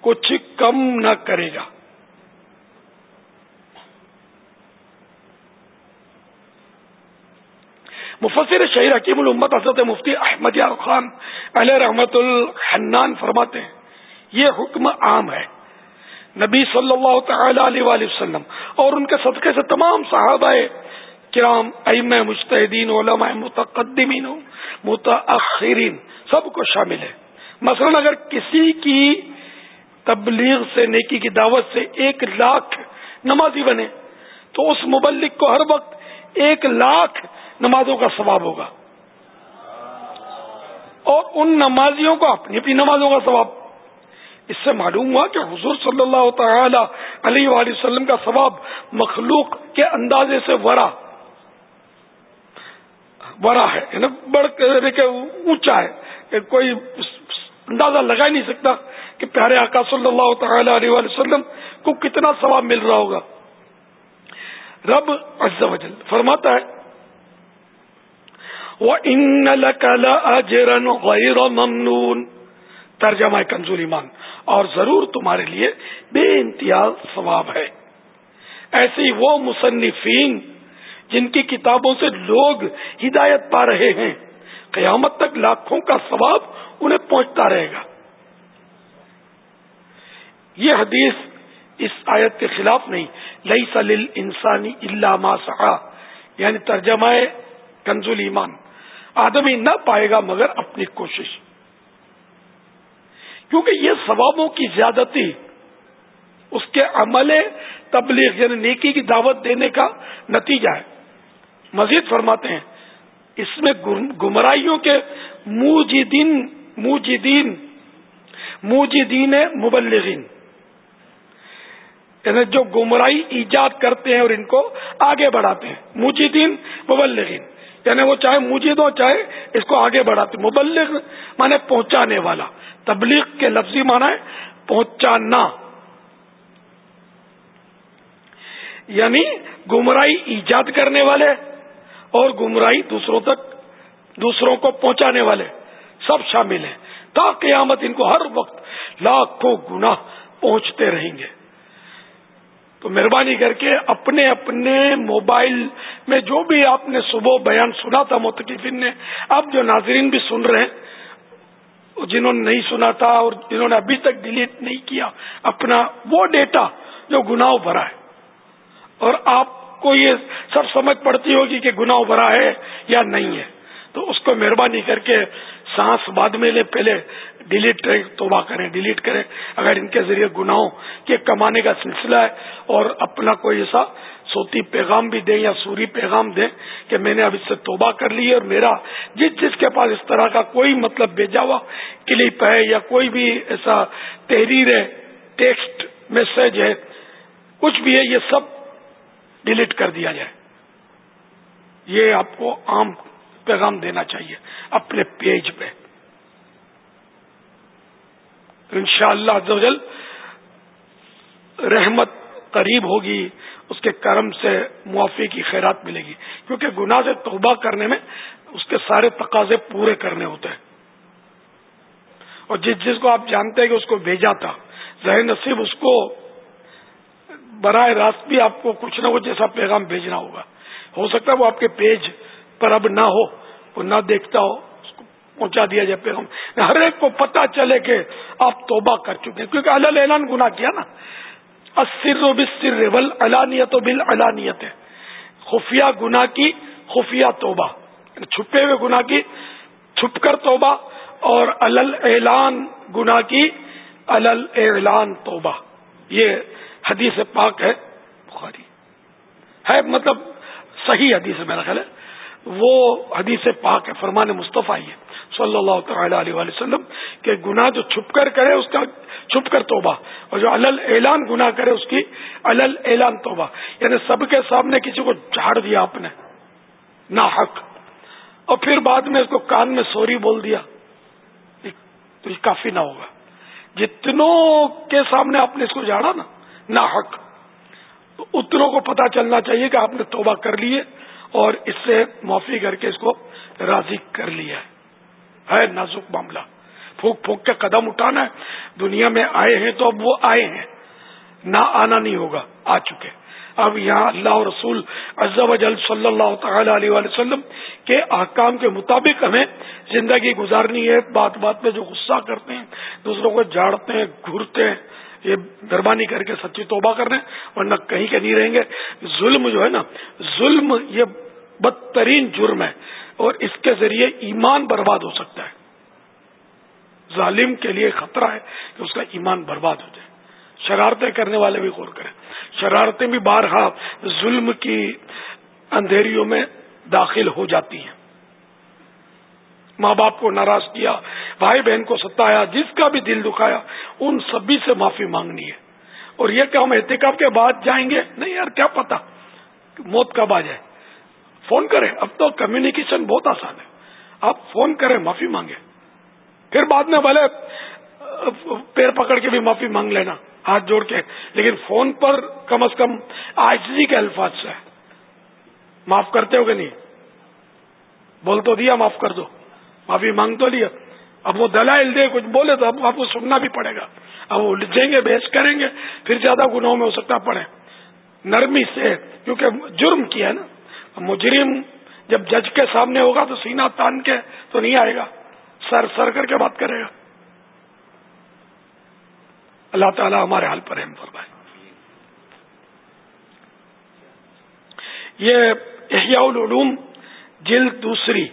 کچھ کم نہ کرے گا۔ مفسر شہیر حکیم الامت حضرت مفتی احمد خان علیہ رحمت الحنان فرماتے ہیں، یہ حکم عام ہے۔ نبی صلی اللہ تعالی علیہ وآلہ وسلم اور ان کے صدقے سے تمام صحابہ کرام ام مشتحدین علماء متقدمین متاخرین سب کو شامل ہے۔ مثلا اگر کسی کی تبلیغ سے، نیکی کی دعوت سے ایک لاکھ نمازی بنے، تو اس مبلک کو ہر وقت ایک لاکھ نمازوں کا ثواب ہوگا۔ اور ان نمازیوں کو اپنی اپنی نمازوں کا ثواب اس سے معلوم ہوا کہ حضور صلی اللہ تعالی علیہ وآلہ وسلم کا ثواب مخلوق کے اندازے سے ورا ورا ہے یعنی بڑھ کے یعنی اونچا ہے، کہ کوئی اندازہ لگا ہی نہیں سکتا کہ پیارے آقا صلی اللہ تعالی علیہ وآلہ وسلم کو کتنا ثواب مل رہا ہوگا۔ رب عز و جل فرماتا ہے وہ ان اجرن غیر ممنون۔ ترجمہ کنزول ایمان۔ اور ضرور تمہارے لیے بے امتیاز ثواب ہے۔ ایسے ہی وہ مصنفین جن کی کتابوں سے لوگ ہدایت پا رہے ہیں، قیامت تک لاکھوں کا ثواب انہیں پہنچتا رہے گا۔ یہ حدیث اس آیت کے خلاف نہیں لئی سلیل انسانی اللہ سہا یعنی ترجمہ کنزول ایمان آدمی نہ پائے گا مگر اپنی کوشش۔ کیونکہ یہ ثوابوں کی زیادتی اس کے عمل تبلیغ یعنی نیکی کی دعوت دینے کا نتیجہ ہے۔ مزید فرماتے ہیں، اس میں گمراہیوں کے موجدین موجدین موجدین مبلغین یعنی جو گمراہی ایجاد کرتے ہیں اور ان کو آگے بڑھاتے ہیں۔ مجدین مبلغین۔ یعنی وہ چاہے مجید ہو، چاہے اس کو آگے بڑھاتے۔ مبلغ مانے پہنچانے والا۔ تبلیغ کے لفظی مانا ہے پہنچانا۔ یعنی گمراہی ایجاد کرنے والے اور گمراہی دوسروں تک، دوسروں کو پہنچانے والے سب شامل ہیں۔ تا قیامت ان کو ہر وقت لاکھوں گنا پہنچتے رہیں گے۔ تو مہربانی کر کے اپنے اپنے موبائل میں جو بھی آپ نے صبح بیان سنا تھا متقفین نے، اب جو ناظرین بھی سن رہے ہیں، جنہوں نے نہیں سنا تھا اور جنہوں نے ابھی تک ڈیلیٹ نہیں کیا، اپنا وہ ڈیٹا جو گناہ بھرا ہے۔ اور آپ کو یہ سب سمجھ پڑتی ہوگی کہ گناہ بھرا ہے یا نہیں ہے۔ تو اس کو مہربانی کر کے سانس بعد میں لے پہلے ڈیلیٹ کریں، توبہ کریں، ڈیلیٹ کریں۔ اگر ان کے ذریعے گناہوں کے کمانے کا سلسلہ ہے اور اپنا کوئی ایسا سوتی پیغام بھی دیں یا سوری پیغام دیں کہ میں نے اب اس سے توبہ کر لی ہے اور میرا جس جس کے پاس اس طرح کا کوئی مطلب بھیجا ہوا کلپ ہے یا کوئی بھی ایسا تحریر ہے، ٹیکسٹ میسج ہے، کچھ بھی ہے، یہ سب ڈیلیٹ کر دیا جائے۔ یہ آپ کو عام پیغام دینا چاہیے، اپنے پیج پہ۔ ان شاء اللہ رحمت قریب ہوگی، اس کے کرم سے معافی کی خیرات ملے گی۔ کیونکہ گناہ سے توبہ کرنے میں اس کے سارے تقاضے پورے کرنے ہوتے ہیں۔ اور جس جس کو آپ جانتے ہیں کہ اس کو بھیجا تھا، ظاہر نصیب اس کو براہ راست بھی آپ کو کچھ نہ کچھ ایسا پیغام بھیجنا ہوگا۔ ہو سکتا ہے وہ آپ کے پیج پر اب نہ ہو، وہ نہ دیکھتا ہو۔ پہنچا دیا جائے پیغام۔ ہر ایک کو پتا چلے کہ آپ توبہ کر چکے ہیں۔ کیونکہ اللہ اعلان گنا کیا نا۔ اسر و بسر ول علانیت و بل علانیت ہے خفیہ گنا کی خفیہ توبہ۔ یعنی چھپے ہوئے گنا کی چھپ کر توبہ اور الل اعلان گنا کی الل اعلان توبہ۔ یہ حدیث پاک ہے بخاری۔ ہے مطلب صحیح حدیث ہے میرا خیال ہے۔ وہ حدیث پاک ہے، فرمان مصطفیٰ یہ صلی اللہ تعالی علیہ وسلم کہ گناہ جو چھپ کر کرے اس کا چھپ کر توبہ اور جو الل اعلان گناہ کرے اس کی الل اعلان توبہ یعنی سب کے سامنے کسی کو جھاڑ دیا آپ نے نہ حق۔ اور پھر بعد میں اس کو کان میں سوری بول دیا۔ تو یہ کافی نہ ہوگا۔ جتنوں کے سامنے آپ نے اس کو جھاڑا نا نہ حق۔ تو اتنوں کو پتا چلنا چاہیے کہ آپ نے توبہ کر لیے اور اس سے معافی کر کے اس کو راضی کر لیا ہے۔ ہے نازک معاملہ۔ پھونک پھونک کے قدم اٹھانا ہے۔ دنیا میں آئے ہیں تو اب وہ آئے ہیں۔ نہ آنا نہیں ہوگا۔ آ چکے۔ اب یہاں اللہ رسول و جل صلی اللہ تعالی علیہ وسلم کے احکام کے مطابق ہمیں زندگی گزارنی ہے۔ بات بات میں جو غصہ کرتے ہیں، دوسروں کو جاڑتے ہیں گھرتے ہیں، یہ مہربانی کر کے سچی توبہ کر رہے ہیں ورنہ کہیں کے نہیں رہیں گے۔ ظلم جو ہے نا، ظلم یہ بدترین جرم ہے۔ اور اس کے ذریعے ایمان برباد ہو سکتا ہے۔ ظالم کے لیے خطرہ ہے کہ اس کا ایمان برباد ہو جائے۔ شرارتیں کرنے والے بھی غور کریں۔ شرارتیں بھی بارہا ظلم کی اندھیریوں میں داخل ہو جاتی ہیں۔ ماں باپ کو ناراض کیا، بھائی بہن کو ستایا، جس کا بھی دل دکھایا، ان سبھی سے معافی مانگنی ہے۔ اور یہ کہ ہم احتکاب کے بعد جائیں گے؟ نہیں یار، کیا پتا؟ موت کب آ جائے؟ فون کریں۔ اب تو کمیونیکیشن بہت آسان ہے۔ آپ فون کریں، معافی مانگے پھر بعد میں بھلے، پیر پکڑ کے بھی معافی مانگ لینا، ہاتھ جوڑ کے۔ لیکن فون پر کم از کم آجزی کے الفاظ سے۔ معاف کرتے ہو کہ نہیں؟ بول تو دیا، معاف کر دو۔ معافی مانگ تو لیا۔ اب وہ دلائل دے، کچھ بولے تو اب آپ کو سننا بھی پڑے گا۔ اب وہ لکھیں گے، بحث کریں گے، پھر زیادہ گناہوں میں ہو سکتا پڑے نرمی سے، کیونکہ جرم کیا ہے نا۔ مجرم جب جج کے سامنے ہوگا تو سینہ تان کے تو نہیں آئے گا، سر سر کر کے بات کرے گا۔ اللہ تعالیٰ ہمارے حال پر اہم فرمائے۔ یہ احیاء العلوم جلد دوسری۔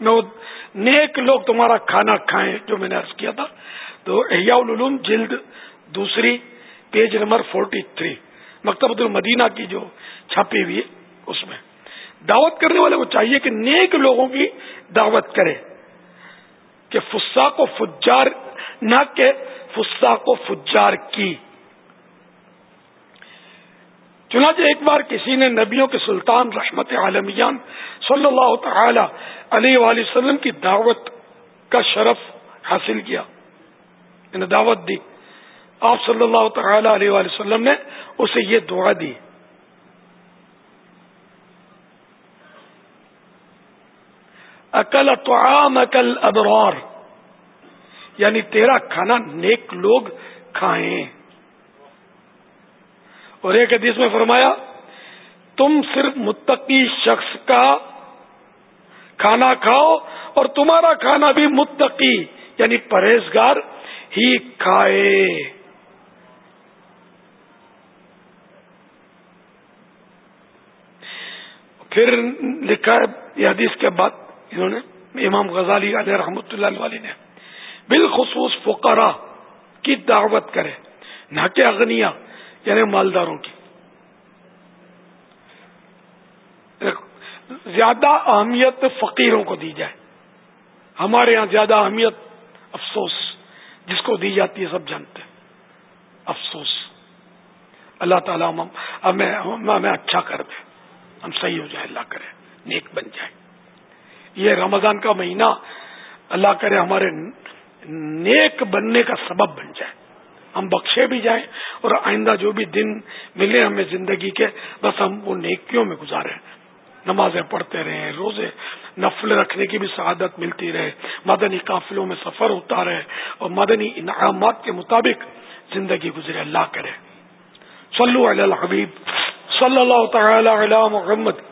میں نیک لوگ تمہارا کھانا کھائیں، جو میں نے عرض کیا تھا۔ تو احیاء العلوم جلد دوسری، پیج نمبر فورٹی تھری مکتبۃ المدینہ کی جو چھاپی ہوئی ہے، اس میں۔ دعوت کرنے والے کو چاہیے کہ نیک لوگوں کی دعوت کرے کہ فسا کو فجار نہ کہ فسا کو فجار کی۔ چنانچہ ایک بار کسی نے نبیوں کے سلطان رحمت عالمیان صلی اللہ تعالی علیہ وآلہ وسلم کی دعوت کا شرف حاصل کیا۔ انہیں دعوت دی۔ آپ صلی اللہ تعالی علیہ وآلہ وسلم نے اسے یہ دعا دی۔ اکل طعام اکل ابرار۔ یعنی تیرا کھانا نیک لوگ کھائیں۔ اور ایک حدیث میں فرمایا، تم صرف متقی شخص کا کھانا کھاؤ اور تمہارا کھانا بھی متقی یعنی پرہیزگار ہی کھائے۔ پھر لکھا ہے، یہ حدیث کے بعد انہوں نے امام غزالی علیہ رحمۃ اللہ علیہ نے بالخصوص فقرا کی دعوت کرے، نہ کہ اغنیا یعنی مالداروں کی۔ زیادہ اہمیت فقیروں کو دی جائے۔ ہمارے یہاں زیادہ اہمیت افسوس، جس کو دی جاتی ہے، سب جانتے ہیں۔ افسوس۔ اللہ تعالیٰ ہمیں ہمیں اچھا کر دے ہم صحیح ہو جائے اللہ کرے، نیک بن جائے یہ رمضان کا مہینہ اللہ کرے ہمارے نیک بننے کا سبب بن جائے۔ ہم بخشے بھی جائیں اور آئندہ جو بھی دن ملے ہمیں زندگی کے، بس ہم وہ نیکیوں میں گزارے نمازیں پڑھتے رہے روزے نفل رکھنے کی بھی سعادت ملتی رہے۔ مدنی قافلوں میں سفر ہوتا رہے اور مدنی انعامات کے مطابق زندگی گزرے، اللہ کرے۔ صلو علی الحبیب۔ صلی اللہ تعالی علی محمد۔